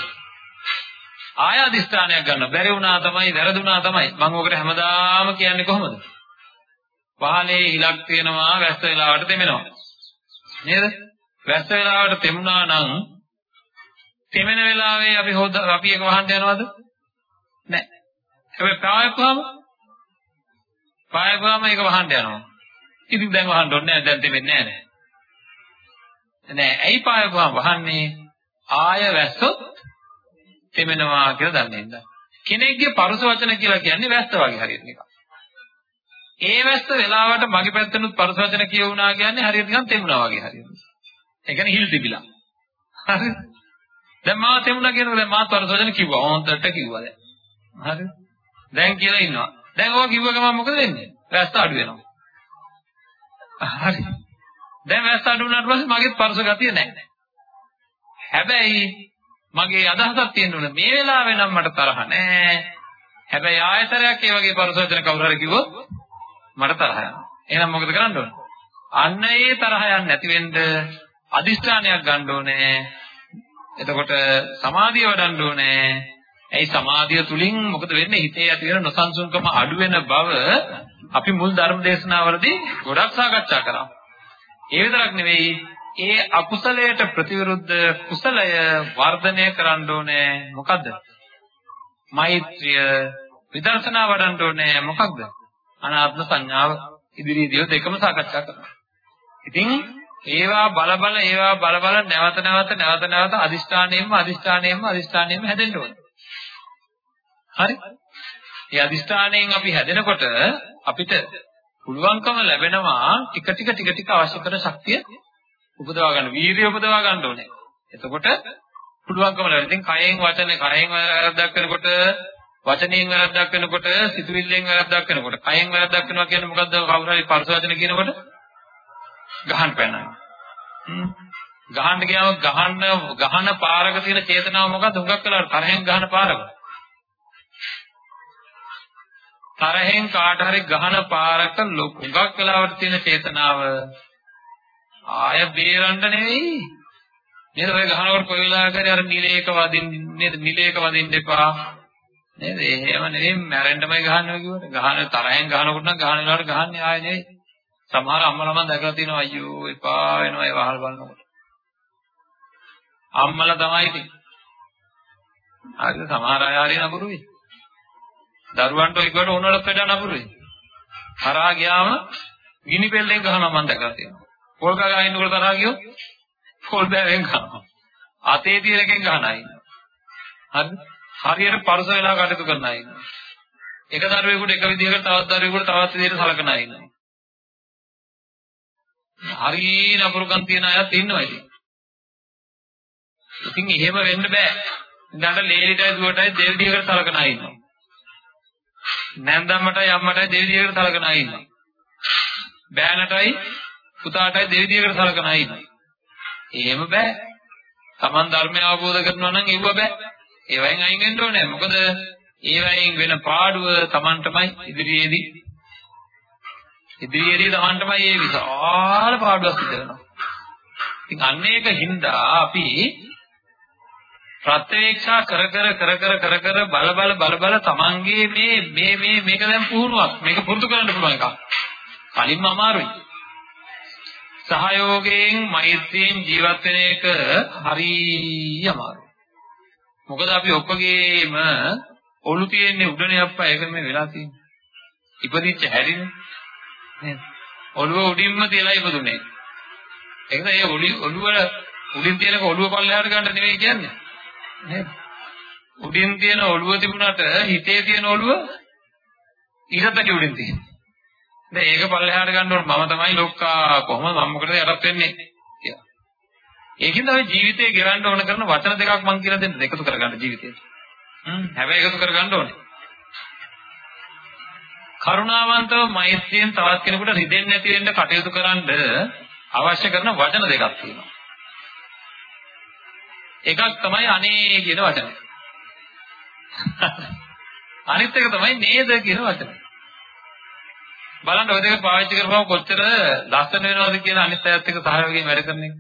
ආය අදිස්ථානයක් ගන්න. බැරි වුණා තමයි, වැරදුනා තමයි. මම ඔකට හැමදාම කියන්නේ කොහොමද? වාහනේ ඉලක් තියෙනවා, වැස්ස වෙලාවට තෙමෙනවා. නේද? වැස්ස වෙලාවට තෙමුණා නම් තෙමෙන වෙලාවේ අපි හොද අපි එක වහන්න යනවද? නැහැ. හැබැයි පායපුවාම පායපුවාම ඒක වහන්න යනවා. ඉතින් දැන් වහන්න ඕනේ නැහැ. දැන් තෙමෙන්නේ නැහැ. නෑ ඇයි පායපුවාම වහන්නේ ආය වැස්සොත් තෙමෙනවා කියලා දන්නේ නැහැ. කෙනෙක්ගේ පරුස වචන කියලා කියන්නේ වැස්ස වගේ හරියට නිකන්. ඒ වැස්ස වෙලාවට මගේ පැත්තෙනුත් පරුස වචන කියවුණා කියන්නේ හරියට නිකන් තෙමුණා වගේ හරියට. ඒ කියන්නේ හිල් තිබිලා. හරිද? දැන් මාව තෙමුණා කියනකොට දැන් මාත් පරුස වචන කිව්වා. ඕන්තරට කිව්වා දැන්. හරිද? දැන් කියලා ඉන්නවා. දැන් ඕක කිව්ව ගමන් මොකද වෙන්නේ? වැස්ස අඩු වෙනවා. හරි. දැන් වැස්ස අඩු වුණාට පස්සේ මගේ පරස ගතිය නැහැ. හැබැයි මගේ අදහසක් තියෙනුනේ මේ වෙලාවේ නම් මට තරහ නැහැ. හැබැයි ආයතරයක් ඒ වගේ පරස වචන කවුරු හරි කිව්වොත් මට තරහ යනවා. එහෙනම් මොකද කරන්න ඕන? අන්න ඒ තරහ යන්නේ නැති වෙන්න අදිෂ්ඨානයක් ගන්න ඕනේ. එතකොට සමාධිය වඩන්න ඕනේ. ඇයි සමාධිය තුලින් මොකද වෙන්නේ? හිතේ ඇති වෙන නොසන්සුන්කම අඩු වෙන බව අපි මුල් ධර්ම දේශනාවලදී ගොඩක් සාකච්ඡා කරා. ඒ විතරක් නෙවෙයි ඒ අකුසලයට ප්‍රතිවිරුද්ධ කුසලය වර්ධනය කරන්න ඕනේ මොකද්ද? මෛත්‍රිය විදර්ශනා වඩන්න ඕනේ මොකක්ද? අනාත්ම සංඥාව ඉදිරියේදී දෙකම සාකච්ඡා කරනවා. ඉතින් ඒවා බල බල ඒවා බල බල නැවත නැවත නැවත නැවත අදිෂ්ඨානයෙන්ම අදිෂ්ඨානයෙන්ම අදිෂ්ඨානයෙන්ම හැදෙන්න ඕනේ. හරි? මේ අදිෂ්ඨානයෙන් අපි හැදෙනකොට අපිට පුළුවන්කම ලැබෙනවා ටික ටික ටික ටික අවශ්‍ය කරන ශක්තිය උපදවා ගන්න. වීරිය උපදවා ගන්න ඕනේ. එතකොට පුළුවන්කම ලැබෙනවා. ඉතින් කයෙන් වචනේ කයෙන් වැරද්දක් කරනකොට වචනයෙන් වැරද්දක් වෙනකොට සිතුවිල්ලෙන් වැරද්දක් වෙනකොට කයෙන් වැරද්දක් වෙනවා කියන්නේ මොකද්ද කවුරු හරි පරස වචන කියනකොට ගහන්න පැනනවා. ගහන්න ගියාම ගහන්න ගහන පාරක තියෙන චේතනාව මොකද්ද? හුඟක් වෙලාවට තරහෙන් ගහන පාරක. තරහෙන් කාට හරි ගහන පාරක ලොකුගක් වෙලාවට තියෙන චේතනාව. ආය බේරන්න නෙවෙයි. නේද? ඔය ගහනකොට කොයි වෙලාවක හරි අර නිලේක වදින්න නේද? නිලේක වදින්න එපා. නේද? එහෙම නෙවෙයි මැරෙන්නමයි ගහන්නේ කිව්වට. ගහන තරහෙන් ගහනකොට නම් ගහන වෙලාවට ගහන්නේ ආය නෙවෙයි. සමහර අම්මලා මම දැකලා තියෙනවා අයියෝ එපා වෙනවා ඒ වහල් බලනකොට. අම්මලා තමයි ඉතින්. හරිද? සමහර අය හරි නපුරුයි දරුවන්ට ඔය කොට උනරත් වඩා නපුරුයි. හරහා ගියාම ගිනි පෙල්ලෙන් ගහනවා මම දැකලා තියෙනවා. පොල් ගා ඉන්නකොට තරහා ගියොත් පොල් බෑවෙන් ගහනවා. අතේ තියෙන එකෙන් ගහන අය ඉන්නවා. හරි? හරියට පරස වෙලා කටයුතු කරන අය ඉන්නවා. එක දරුවෙකුට එක විදිහකට තවත් දරුවෙකුට තවත් විදිහකට සලකන අය ඉන්නවා. හරි නපුරුකම් තියන අයත් ඉන්නවා ඉතින්. ඉතින් එහෙම වෙන්න බෑ. ඉඳන්ට ලේලිටයි දුවටයි දෙවිදිහකට සලකන අය ඉන්නවා. නැන්දම්මටයි අම්මටයි දෙවිදියකට සලකන අය ඉන්නවා. බෑනටයි පුතාටයි දෙවිදියකට සලකන අය ඉන්නවා. එහෙම බෑ. Taman ධර්මය අවබෝධ කරනවා නම් ඒව බෑ. ඒවෙන් අයින් වෙන්න ඕනේ. මොකද ඒවෙන් වෙන පාඩුව Tamanටමයි ඉදිරියේදී ඉදිරියේදී Tamanටමයි ඒ විශාල පාඩුවක් සිදු වෙනවා. ඉතින් අන්න ඒක හින්දා අපි ප්‍රත්‍යක්ෂා කර කර කර කර කර කර බල බල බල බල තමන්ගේ මේ මේ මේ මේක දැන් පුහුණුවක්. මේක පුරුදු කරන්න පුළුවන් එකක්. කලින්ම අමාරුයි. සහයෝගයෙන් මෛත්‍රියෙන් ජීවත් වෙන එක හරිය අමාරුයි. මොකද අපි ඔක්කොගේම ඔලු තියෙන්නේ උඩනේ අප්පා. ඒක මේ වෙලා තියෙන්නේ. ඉපදිච්ච හැරිනේ. නේද? ඔළුව උඩින්ම තියලා ඉපදුනේ. ඒක ඒ ඔළුව උඩින් තියෙනක ඔළුව පල්ලෙහාට ගන්න නෙවෙයි කියන්නේ. නේද? උඩින් තියෙන ඔළුව තිබුණාට හිතේ තියෙන ඔළුව ඉහතට උඩින් තියෙනවා. දැන් ඒක පල්ලෙහාට ගන්න ඕන මම තමයි ලොක්කා කොහොමද මම මොකටද යටත් වෙන්නේ කියලා. ඒකින්ද අපි ජීවිතේ ගෙවන්න ඕන කරන වචන දෙකක් මම කියලා දෙන්න එකතු කරගන්න ජීවිතේට. හ්ම් හැබැයි එකතු කරගන්න ඕනේ. කරුණාවන්තව මෛත්‍රියෙන් තවත් කෙනෙකුට රිදෙන්නේ නැති වෙන්න කටයුතු කරන්න අවශ්‍ය කරන වචන දෙකක් තියෙනවා. එකක් තමයි අනේ කියන වචනේ. අනිත් එක තමයි නේද කියන වචනේ. බලන්න ඔය දෙක පාවිච්චි කරපුවම කොච්චර ලස්සන වෙනවද කියලා අනිත් අයත් එක්ක සහයෝගයෙන් වැඩ කරන එක.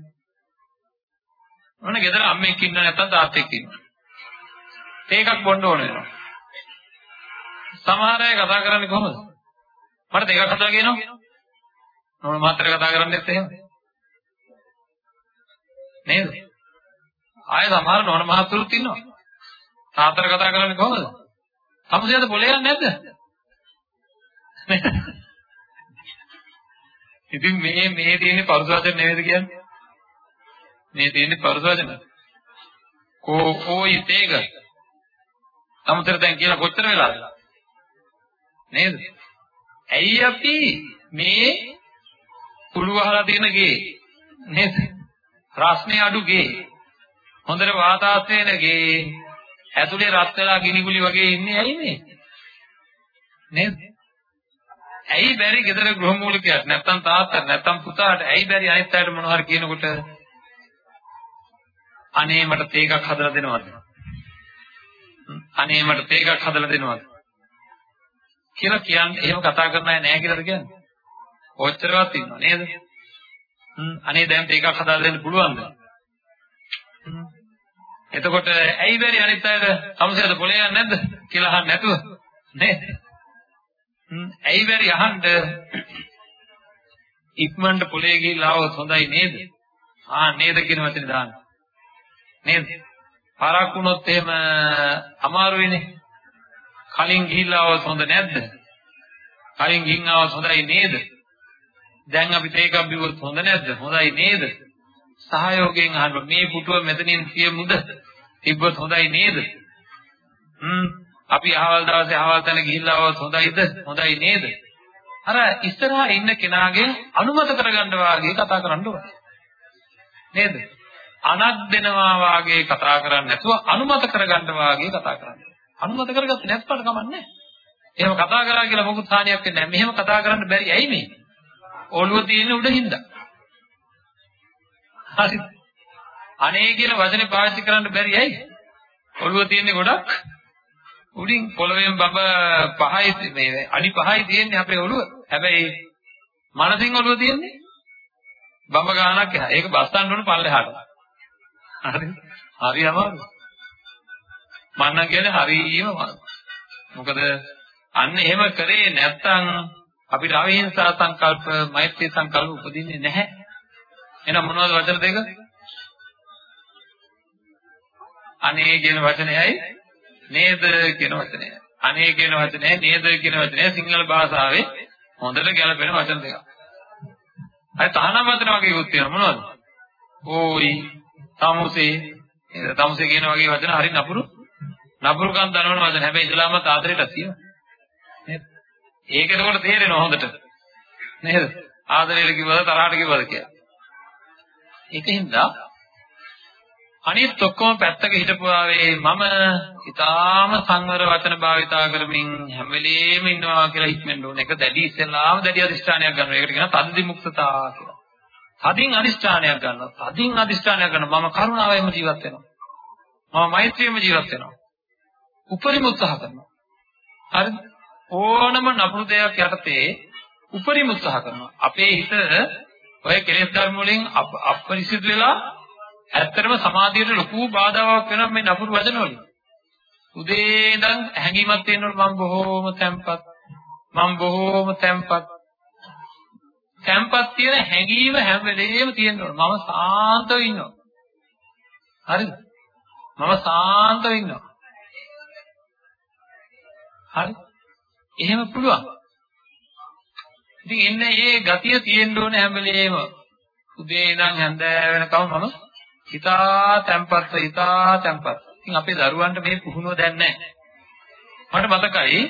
මොන ගෙදර අම්මෙක් ඉන්න නැත්නම් තාත්තෙක් ඉන්න. තේකක් බොන්න ඕන වෙනවා. සමහර අය කතා කරන්නේ කොහොමද? මට දෙකක් හදලා කියනවා. නෝන මාත්‍ර කතා කරන්නේත් එහෙම. නේද? ආය සමහර නෝන මහත්තුරුත් ඉන්නවා. තාත්තර කතා කරන්නේ කොහොමද? සමුදේද පොලේ යන්නේ නැද්ද? ඉතින් මේ මේ තියෙන්නේ පරුසවචන නෙවෙයිද කියන්නේ? මේ තියෙන්නේ පරුසවචන. කෝ කෝයි තේග. සමුද්‍ර දැන් කියලා කොච්චර වෙලාද? නේද? ඇයි අපි මේ කුළු වහලා තියෙන ගේ නේද? රස්නේ අඩු ගේ. හොඳට වාතාශ්‍රය වෙන ගේ. ඇතුලේ රත් වෙලා ගිනිගුලි වගේ ඉන්නේ ඇයි මේ? නේද? ඇයි බැරි ගෙදර ගෘහමූලිකයක් නැත්තම් තාත්තා නැත්තම් පුතාට ඇයි බැරි අනිත් අයට මොනවා හරි කියනකොට අනේ මට තේකක් හදලා දෙනවද? අනේ මට තේකක් හදලා දෙනවද? කියලා කියන්නේ එහෙම කතා කරන අය නැහැ කියලාද කියන්නේ? ඔච්චරවත් ඉන්නව නේද? අනේ දැන් තේකක් හදලා දෙන්න පුළුවන්ද? එතකොට ඇයි බැරි අනිත් අයට සමසයට පොලේ යන්නේ නැද්ද කියලා අහන්න නැතුව නේද? ඇයි බැරි අහන්න ඉක්මනට පොලේ ගිහිල්ලා આવොත් හොඳයි නේද? ආ නේද කියන වචනේ දාන්න. නේද? පාරක් වුණොත් එහෙම අමාරු වෙන්නේ. කලින් ගිහිල්ලා આવොත් හොඳ නැද්ද? කලින් ගිහින් આવොත් හොඳයි නේද? දැන් අපි තේකම් බිව්වොත් හොඳ නැද්ද? හොඳයි නේද? සහයෝගයෙන් අහන්න මේ පුටුව මෙතනින් සියමුද? තිබ්බොත් හොඳයි නේද? හ්ම් අපි අහවල් දවසේ අහවල් තැන ගිහිල්ලා આવොත් හොඳයිද? හොඳයි නේද? අර ඉස්සරහා ඉන්න කෙනාගෙන් අනුමත කරගන්න වාගේ කතා කරන්න ඕනේ. නේද? අනක් දෙනවා වාගේ කතා කරන්නේ නැතුව අනුමත කරගන්න වාගේ කතා කරන්න. අනුමත කරගත්තේ නැත්නම් කමන්නේ. එහෙම කතා කරා කියලා මොකුත් හානියක් වෙන්නේ නැහැ. මෙහෙම කතා කරන්න බැරි ඇයි මේ? ඔළුව තියෙන උඩින්ද. හරි. අනේ කියන වචනේ පාවිච්චි කරන්න බැරි ඇයි? ඔළුව තියෙන්නේ ගොඩක් උඩින් පොළවෙන් බබ පහයි මේ අඩි පහයි තියෙන්නේ අපේ ඔළුව. හැබැයි මනසින් ඔළුව තියෙන්නේ බඹ ගානක් එහා. ඒක බස්සන්න ඕන පල්ලෙහාට. හරි. හරි අමාරුයි. මන්නම් කියන්නේ හරියම අමාරුයි. මොකද අන්න එහෙම කරේ නැත්තම් අපිට අවිහිංසා සංකල්ප, මෛත්‍රී සංකල්ප උපදින්නේ නැහැ. එහෙනම් මොනවද වචන දෙක? අනේ කියන වචනයයි නේද කියන වචනය. අනේ කියන වචනය නේද කියන වචනය සිංහල භාෂාවේ හොඳට ගැලපෙන වචන දෙකක්. අය තහනම් වචන වගේ උත් තියෙනවා මොනවද? ඕයි, තමුසේ, නේද? තමුසේ කියන වගේ වචන හරි නපුරු නපුරුකම් දනවන වචන. හැබැයි ඉස්ලාමත් ආදරයට තියෙනවා. නේද? ඒක එතකොට තේරෙනවා හොඳට. නේද? ආදරයට කිව්වද තරහට කිව්වද කියලා. ඒකින්ද අනිත් ඔක්කොම පැත්තක හිටපුවාවේ මම ඊටාම සංවර වචන භාවිතා කරමින් හැම වෙලෙම ඉන්නවා කියලා හිතෙන්න ඕනේ. ඒක දැඩි ඉස්සෙල්ලාම දැඩි අදිෂ්ඨානයක් ගන්නවා. ඒකට කියනවා තද්දි මුක්තතා කියලා. තදින් අදිෂ්ඨානයක් ගන්නවා. තදින් අදිෂ්ඨානයක් ගන්නවා. මම කරුණාවෙන්ම ජීවත් වෙනවා. මම මෛත්‍රියෙම ජීවත් වෙනවා. උපරිම උත්සාහ කරනවා. හරිද? ඕනම නපුරු දෙයක් යටතේ උපරිම උත්සාහ කරනවා. අපේ හිත ඔය කෙලෙස් ධර්ම වලින් අපරිසිදු වෙලා ඇත්තටම සමාධියට ලොකු බාධාවක් වෙනවා මේ නපුරු වචන වලින්. උදේ ඉඳන් හැඟීමක් තියෙනකොට මම බොහෝම තැම්පත්. මම බොහෝම තැම්පත්. තැම්පත් තියෙන හැඟීම හැම වෙලේම තියෙනවා. මම සාන්තව ඉන්නවා. හරිද? මම සාන්තව ඉන්නවා. හරි? එහෙම පුළුවන්. ඉතින් එන්න ඒ ගතිය තියෙන්න ඕනේ හැම වෙලේම. උදේ ඉඳන් හැන්දෑව වෙනකම් මම හිතා තැම්පත් හිතා තැම්පත්. ඉතින් අපේ දරුවන්ට මේ පුහුණුව දැන් නැහැ. මට මතකයි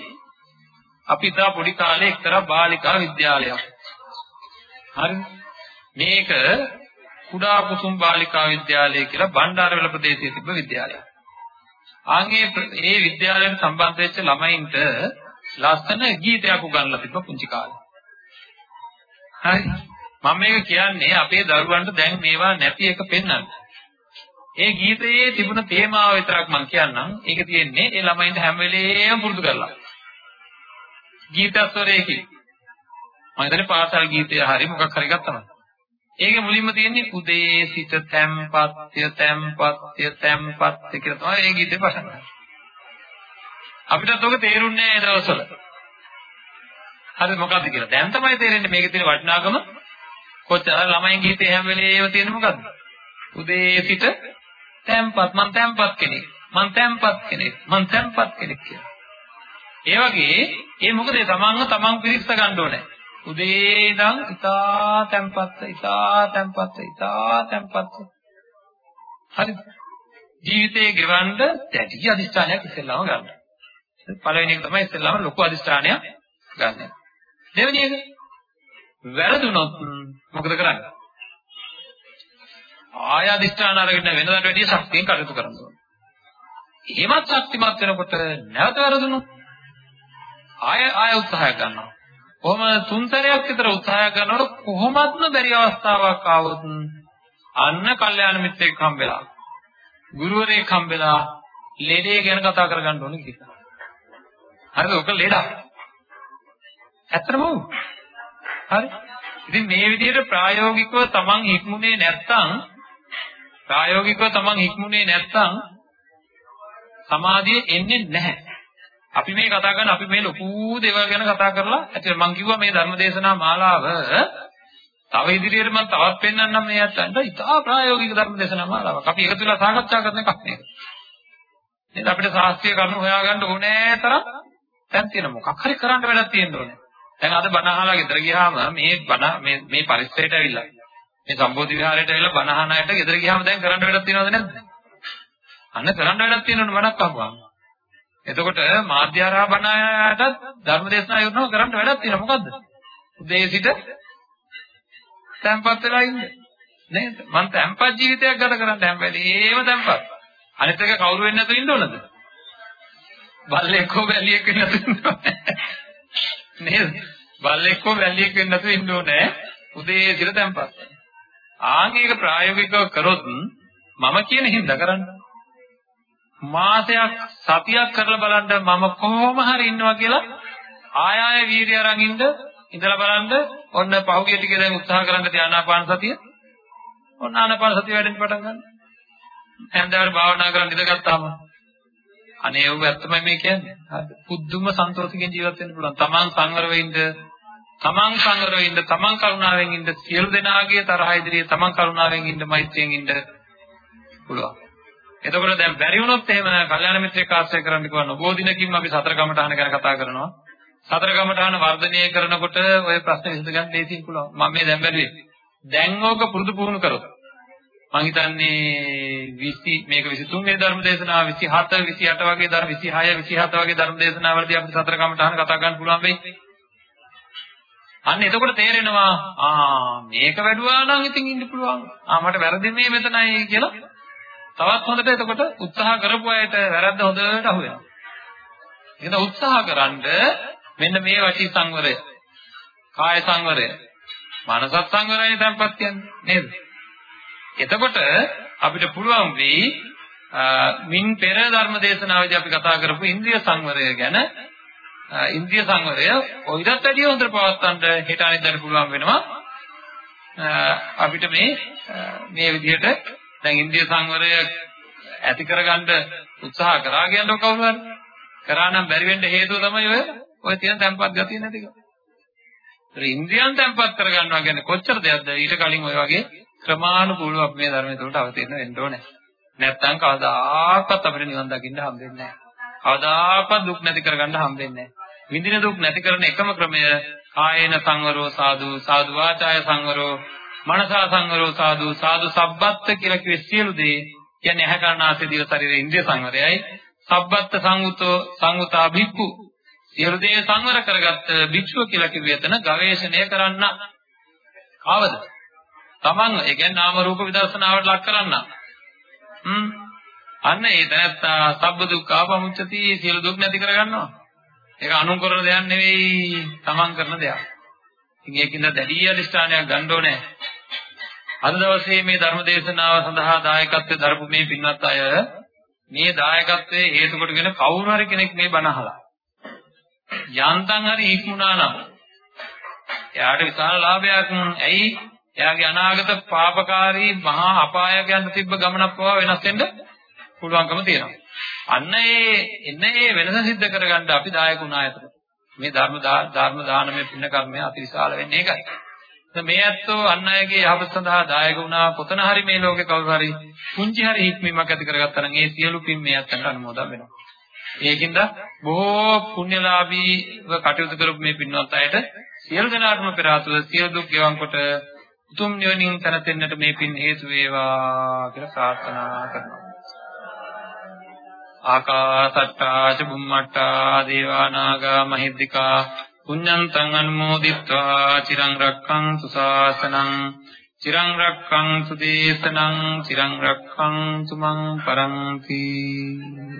අපි ඉතා පොඩි කාලේ එක්තරා බාලිකා විද්‍යාලයක්. හරි මේක කුඩා කුසුම් බාලිකා විද්‍යාලය කියලා බණ්ඩාරවැල ප්‍රදේශයේ තිබ්බ විද්‍යාලයක්. ආන්ගේ ඒ විද්‍යාලයට සම්බන්ධ වෙච්ච ළමයින්ට ලස්සන ගීතයක් උගන්වලා තිබ්බ පුංචි කාලේ. හරි. මම මේක කියන්නේ අපේ දරුවන්ට දැන් මේවා නැති එක පෙන්වන්න. ඒ ගීතයේ තිබුණ තේමාව විතරක් මම කියන්නම්. ඒක තියෙන්නේ ඒ ළමයින්ට හැම වෙලේම පුරුදු කරලා. ගීතස්වරයකින්. මම හිතන්නේ පාසල් ගීතය හරි මොකක් හරි ගත්තම. ඒකේ මුලින්ම තියෙන්නේ උදේ සිට තැම්පත්ය තැම්පත්ය තැම්පත්ය කියලා තමයි ඒ ගීතේ පටන් ගන්නේ. අපිටත් ඔක තේරුන්නේ නැහැ ඒ දවස්වල. හරි මොකද්ද කියලා. දැන් තමයි තේරෙන්නේ මේකේ තියෙන වටිනාකම කොච්චර ළමයින් ගීතේ හැම වෙලේම තියෙන්නේ මොකද්ද? උදේ සිට තැම්පත් මං තැම්පත් කෙනෙක්. මං තැම්පත් කෙනෙක්. මං තැම්පත් කෙනෙක් කියලා. ඒ වගේ ඒ මොකද තමන්ව තමන් පිරික්ස ගන්න ඕනේ. උදේ ඉඳන් ඉතා තැම්පත් ඉතා තැම්පත් ඉතා තැම්පත්. හරි. ජීවිතේ ගෙවන්න දැඩි අදිස්ථානයක් ඉස්සෙල්ලාම ගන්න. පළවෙනි එක තමයි ඉස්සෙල්ලාම ලොකු අදිස්ථානයක් ගන්න. දෙවෙනි එක වැරදුනොත් මොකද කරන්නේ? ආය අදිස්ථාන අරගෙන වෙනදාට වැඩිය ශක්තියෙන් කටයුතු කරන්න ඕනේ. එහෙමත් ශක්තිමත් වෙනකොට නැවත වැරදුනොත් ආය ආය උත්සාහය ගන්නවා. කොහොම තුන්තරයක් විතර උත්සාහය කරනකොට කොහොමත්ම බැරි අවස්ථාවක් ආවොත් අන්න කල්යාණ මිත්‍රෙක් හම්බෙලා ගුරුවරයෙක් හම්බෙලා ලෙඩේ ගැන කතා කරගන්න ඕනේ කියලා. හරිද? ඔක ලෙඩක්. ඇත්තම හරි. ඉතින් මේ විදිහට ප්‍රායෝගිකව තමන් හික්මුනේ නැත්තම් ප්‍රායෝගිකව තමන් හික්මුනේ නැත්තම් සමාධිය එන්නේ නැහැ. අපි මේ කතා කරන අපි මේ ලොකු දේවල් ගැන කතා කරලා ඇත්තට මම කිව්වා මේ ධර්මදේශනා මාලාව තව ඉදිරියට මම තවත් පෙන්වන්නම් මේ අතට ඉතා ප්‍රායෝගික ධර්මදේශනා මාලාවක්. අපි එකතු වෙලා සාකච්ඡා කරන එකක් නේද? නේද අපිට ශාස්ත්‍රීය කරුණු හොයාගන්න ඕනේ තරම් දැන් තියෙන මොකක් හරි කරන්න වැඩක් තියෙන්න ඕනේ. දැන් අද බණ අහලා ගෙදර ගියාම මේ බණ මේ මේ පරිසරයට ඇවිල්ලා මේ සම්බෝධි විහාරයට ඇවිල්ලා බණ අහන අයට ගෙදර ගියාම දැන් කරන්න වැඩක් තියෙනවද නැද්ද? අන්න කරන්න වැඩක් තියෙනවනේ බණක් අහුවාම. එතකොට මාධ්‍යාරා බණයටත් ධර්මදේශනා යොදනවා කරන්න වැඩක් තියෙනවා මොකද්ද? උදේ සිට තැම්පත් වෙලා ඉන්න. නේද? මං තැම්පත් ජීවිතයක් ගත කරන්න හැම වෙලේම තැම්පත්. අනිත් එක කවුරු වෙන්නේ නැතුව ඉන්න ඕනද? බල්ලෙක් හෝ බැලියෙක් වෙන්නේ නැතුව නේද? බල්ලෙක් හෝ බැලියෙක් වෙන්නේ නැතුව ඉන්න ඕනේ. උදේ සිට තැම්පත්. ආංගික ප්‍රායෝගිකව කරොත් මම කියන හින්දා කරන්න. මාසයක් සතියක් කරලා බලන්න මම කොහොම හරි ඉන්නවා කියලා ආය ආය වීර්ය අරන් ඉන්න ඉඳලා බලන්න ඔන්න පහුගිය ටිකේ දැන් උත්සාහ කරන්න ධානාපාන සතිය ඔන්න ආනාපාන සතිය වැඩෙන්න පටන් ගන්න. හැන්දාවට භාවනා කරන් ඉඳගත්තාම අනේ ඔව් ඇත්තමයි මේ කියන්නේ. හරි. පුදුම සන්තෝෂකින් ජීවත් වෙන්න පුළුවන්. තමන් සංවර වෙන්න, තමන් සංවර වෙන්න, තමන් කරුණාවෙන් ඉන්න සියලු දෙනාගේ තරහ ඉදිරියේ තමන් කරුණාවෙන් ඉන්න, මෛත්‍රියෙන් ඉන්න පුළුවන්. එතකොට දැන් බැරි වුණොත් එහෙම කල්යාණ මිත්‍රෙක් ආශ්‍රය කරන්න කිව්වා නොබෝ දිනකින් අපි සතර කමඨහන ගැන කතා කරනවා. සතර කමඨහන වර්ධනය කරනකොට ওই ප්‍රශ්නේ විසඳගන්න දෙයින් පුළුවන්. මම මේ දැන් බැලුවේ. දැන් ඕක පුරුදු පුහුණු කරොත් මම හිතන්නේ 20 මේක 23 වෙනි ධර්ම දේශනාව 27 28 වගේ ධර්ම 26 27 වගේ ධර්ම දේශනාවලදී අපිට සතර කමඨහන කතා කරන්න පුළුවන් වෙයි. අන්න එතකොට තේරෙනවා ආ මේක වැඩුවා නම් ඉතින් ඉන්න පුළුවන්. ආ මට වැරදි මේ මෙතනයි කියලා තවත් හොඳට එතකොට උත්සාහ කරපු අයට වැරද්ද හොඳට අහු වෙනවා. එහෙනම් උත්සාහ කරන්ඩ මෙන්න මේ වචී සංවරය, කාය සංවරය, මනසත් සංවරය tempත් කියන්නේ නේද? එතකොට අපිට පුළුවන් වෙයි මින් පෙර ධර්ම දේශනාවේදී අපි කතා කරපු ඉන්ද්‍රිය සංවරය ගැන ඉන්ද්‍රිය සංවරය ඔයිදත් වැඩිය හොඳට පවත්වන්න හෙට අනිද්දාට පුළුවන් වෙනවා අපිට මේ මේ විදිහට දැන් ඉන්ද්‍රිය සංවරය ඇති කරගන්න උත්සාහ කරා කියනකො කවුරු හරි කරා නම් බැරි වෙන්න හේතුව තමයි ඔය ඔය තියෙන තැම්පත් ගතිය නැතිකම. ඒතර ඉන්ද්‍රියන් තැම්පත් කරගන්නවා කියන්නේ කොච්චර දෙයක්ද ඊට කලින් ඔය වගේ ක්‍රමානුකූලව අපි මේ ධර්මයේ තුලට අවතීර්ණ වෙන්න ඕනේ. නැත්තම් කවදාකවත් අපිට නිවන් දකින්න හම්බෙන්නේ නැහැ. කවදාකවත් දුක් නැති කරගන්න හම්බෙන්නේ නැහැ. විඳින දුක් නැති කරන එකම ක්‍රමය කායේන සංවරෝ සාදු සාදු වාචාය සංවරෝ මනසා සංවරෝ සාදු සාදු සබ්බත්ත කියලා කිව්වේ සියලු දේ කියන්නේ ඇහැ කර්ණාසය දිව ශරීරයේ ඉන්ද්‍රිය සංවරයයි සබ්බත්ත සංවුතෝ සංවුතා භික්ඛු සියලු දේ සංවර කරගත්ත භික්ෂුව කියලා කිව්වේ එතන ගවේෂණය කරන්න කවද තමන් ඒ කියන්නේ නාම රූප විදර්ශනාවට ලක් කරන්න. හ්ම්. අන්න ඒ දැනත්තා සබ්බ දුක්ඛ ආපමුච්චති සියලු දුක් නැති කරගන්නවා. ඒක අනුන් කරන දෙයක් නෙවෙයි තමන් කරන දෙයක්. ඉතින් ඒකින්ද දැඩි අධිෂ්ඨානයක් ගන්න ඕනේ. අද දවසේ මේ ධර්ම දේශනාව සඳහා දායකත්වයෙන් දරපු මේ පින්වත් අය මේ දායකත්වයේ හේතු කොටගෙන කවුරු හරි කෙනෙක් මේ බණ අහලා යන්තම් හරි ඉක්මුණා නම් එයාට විශාල ලාභයක් ඇයි එයාගේ අනාගත පාපකාරී මහා අපායයන්ට තිබ්බ ගමනක් පවා වෙනස් වෙන්න පුළුවන්කම තියෙනවා. අන්න ඒ එන්නේ ඒ වෙනස සිද්ධ කරගන්න අපි දායක වුණා අතර. මේ ධර්ම ධර්ම දානමය පුණ්‍ය කර්මය අතිවිශාල වෙන්නේ ඒකයි. මේ ඇත්තෝ අන් අයගේ යහපත සඳහා දායක වුණා කොතන හරි මේ ලෝකේ කවුරු හරි කුංචි හරි හික්මීමක් ඇති කරගත්තා නම් ඒ සියලු පින් මේ ඇත්තන්ට අනුමෝදන් වෙනවා. ඒකින්ද බොහෝ පුණ්‍යලාභීව කටයුතු කරපු මේ පින්වත් අයට සියලු දෙනාටම පෙර ආතුව සියලු දුක් ගෙවන් කොට උතුම් නිවනින් තනතෙන්නට මේ පින් හේතු වේවා කියලා ප්‍රාර්ථනා කරනවා. ආකාසට්ටා ච බුම්මට්ටා දේවා නාග මහිද්దికා පුඤ්ඤන්තං අනුමෝදිත්වා චිරං රක්ඛන්තු ශාසනං චිරං රක්ඛන්තු දේශනං චිරං රක්ඛන්තු මං පරන්ති Thank you.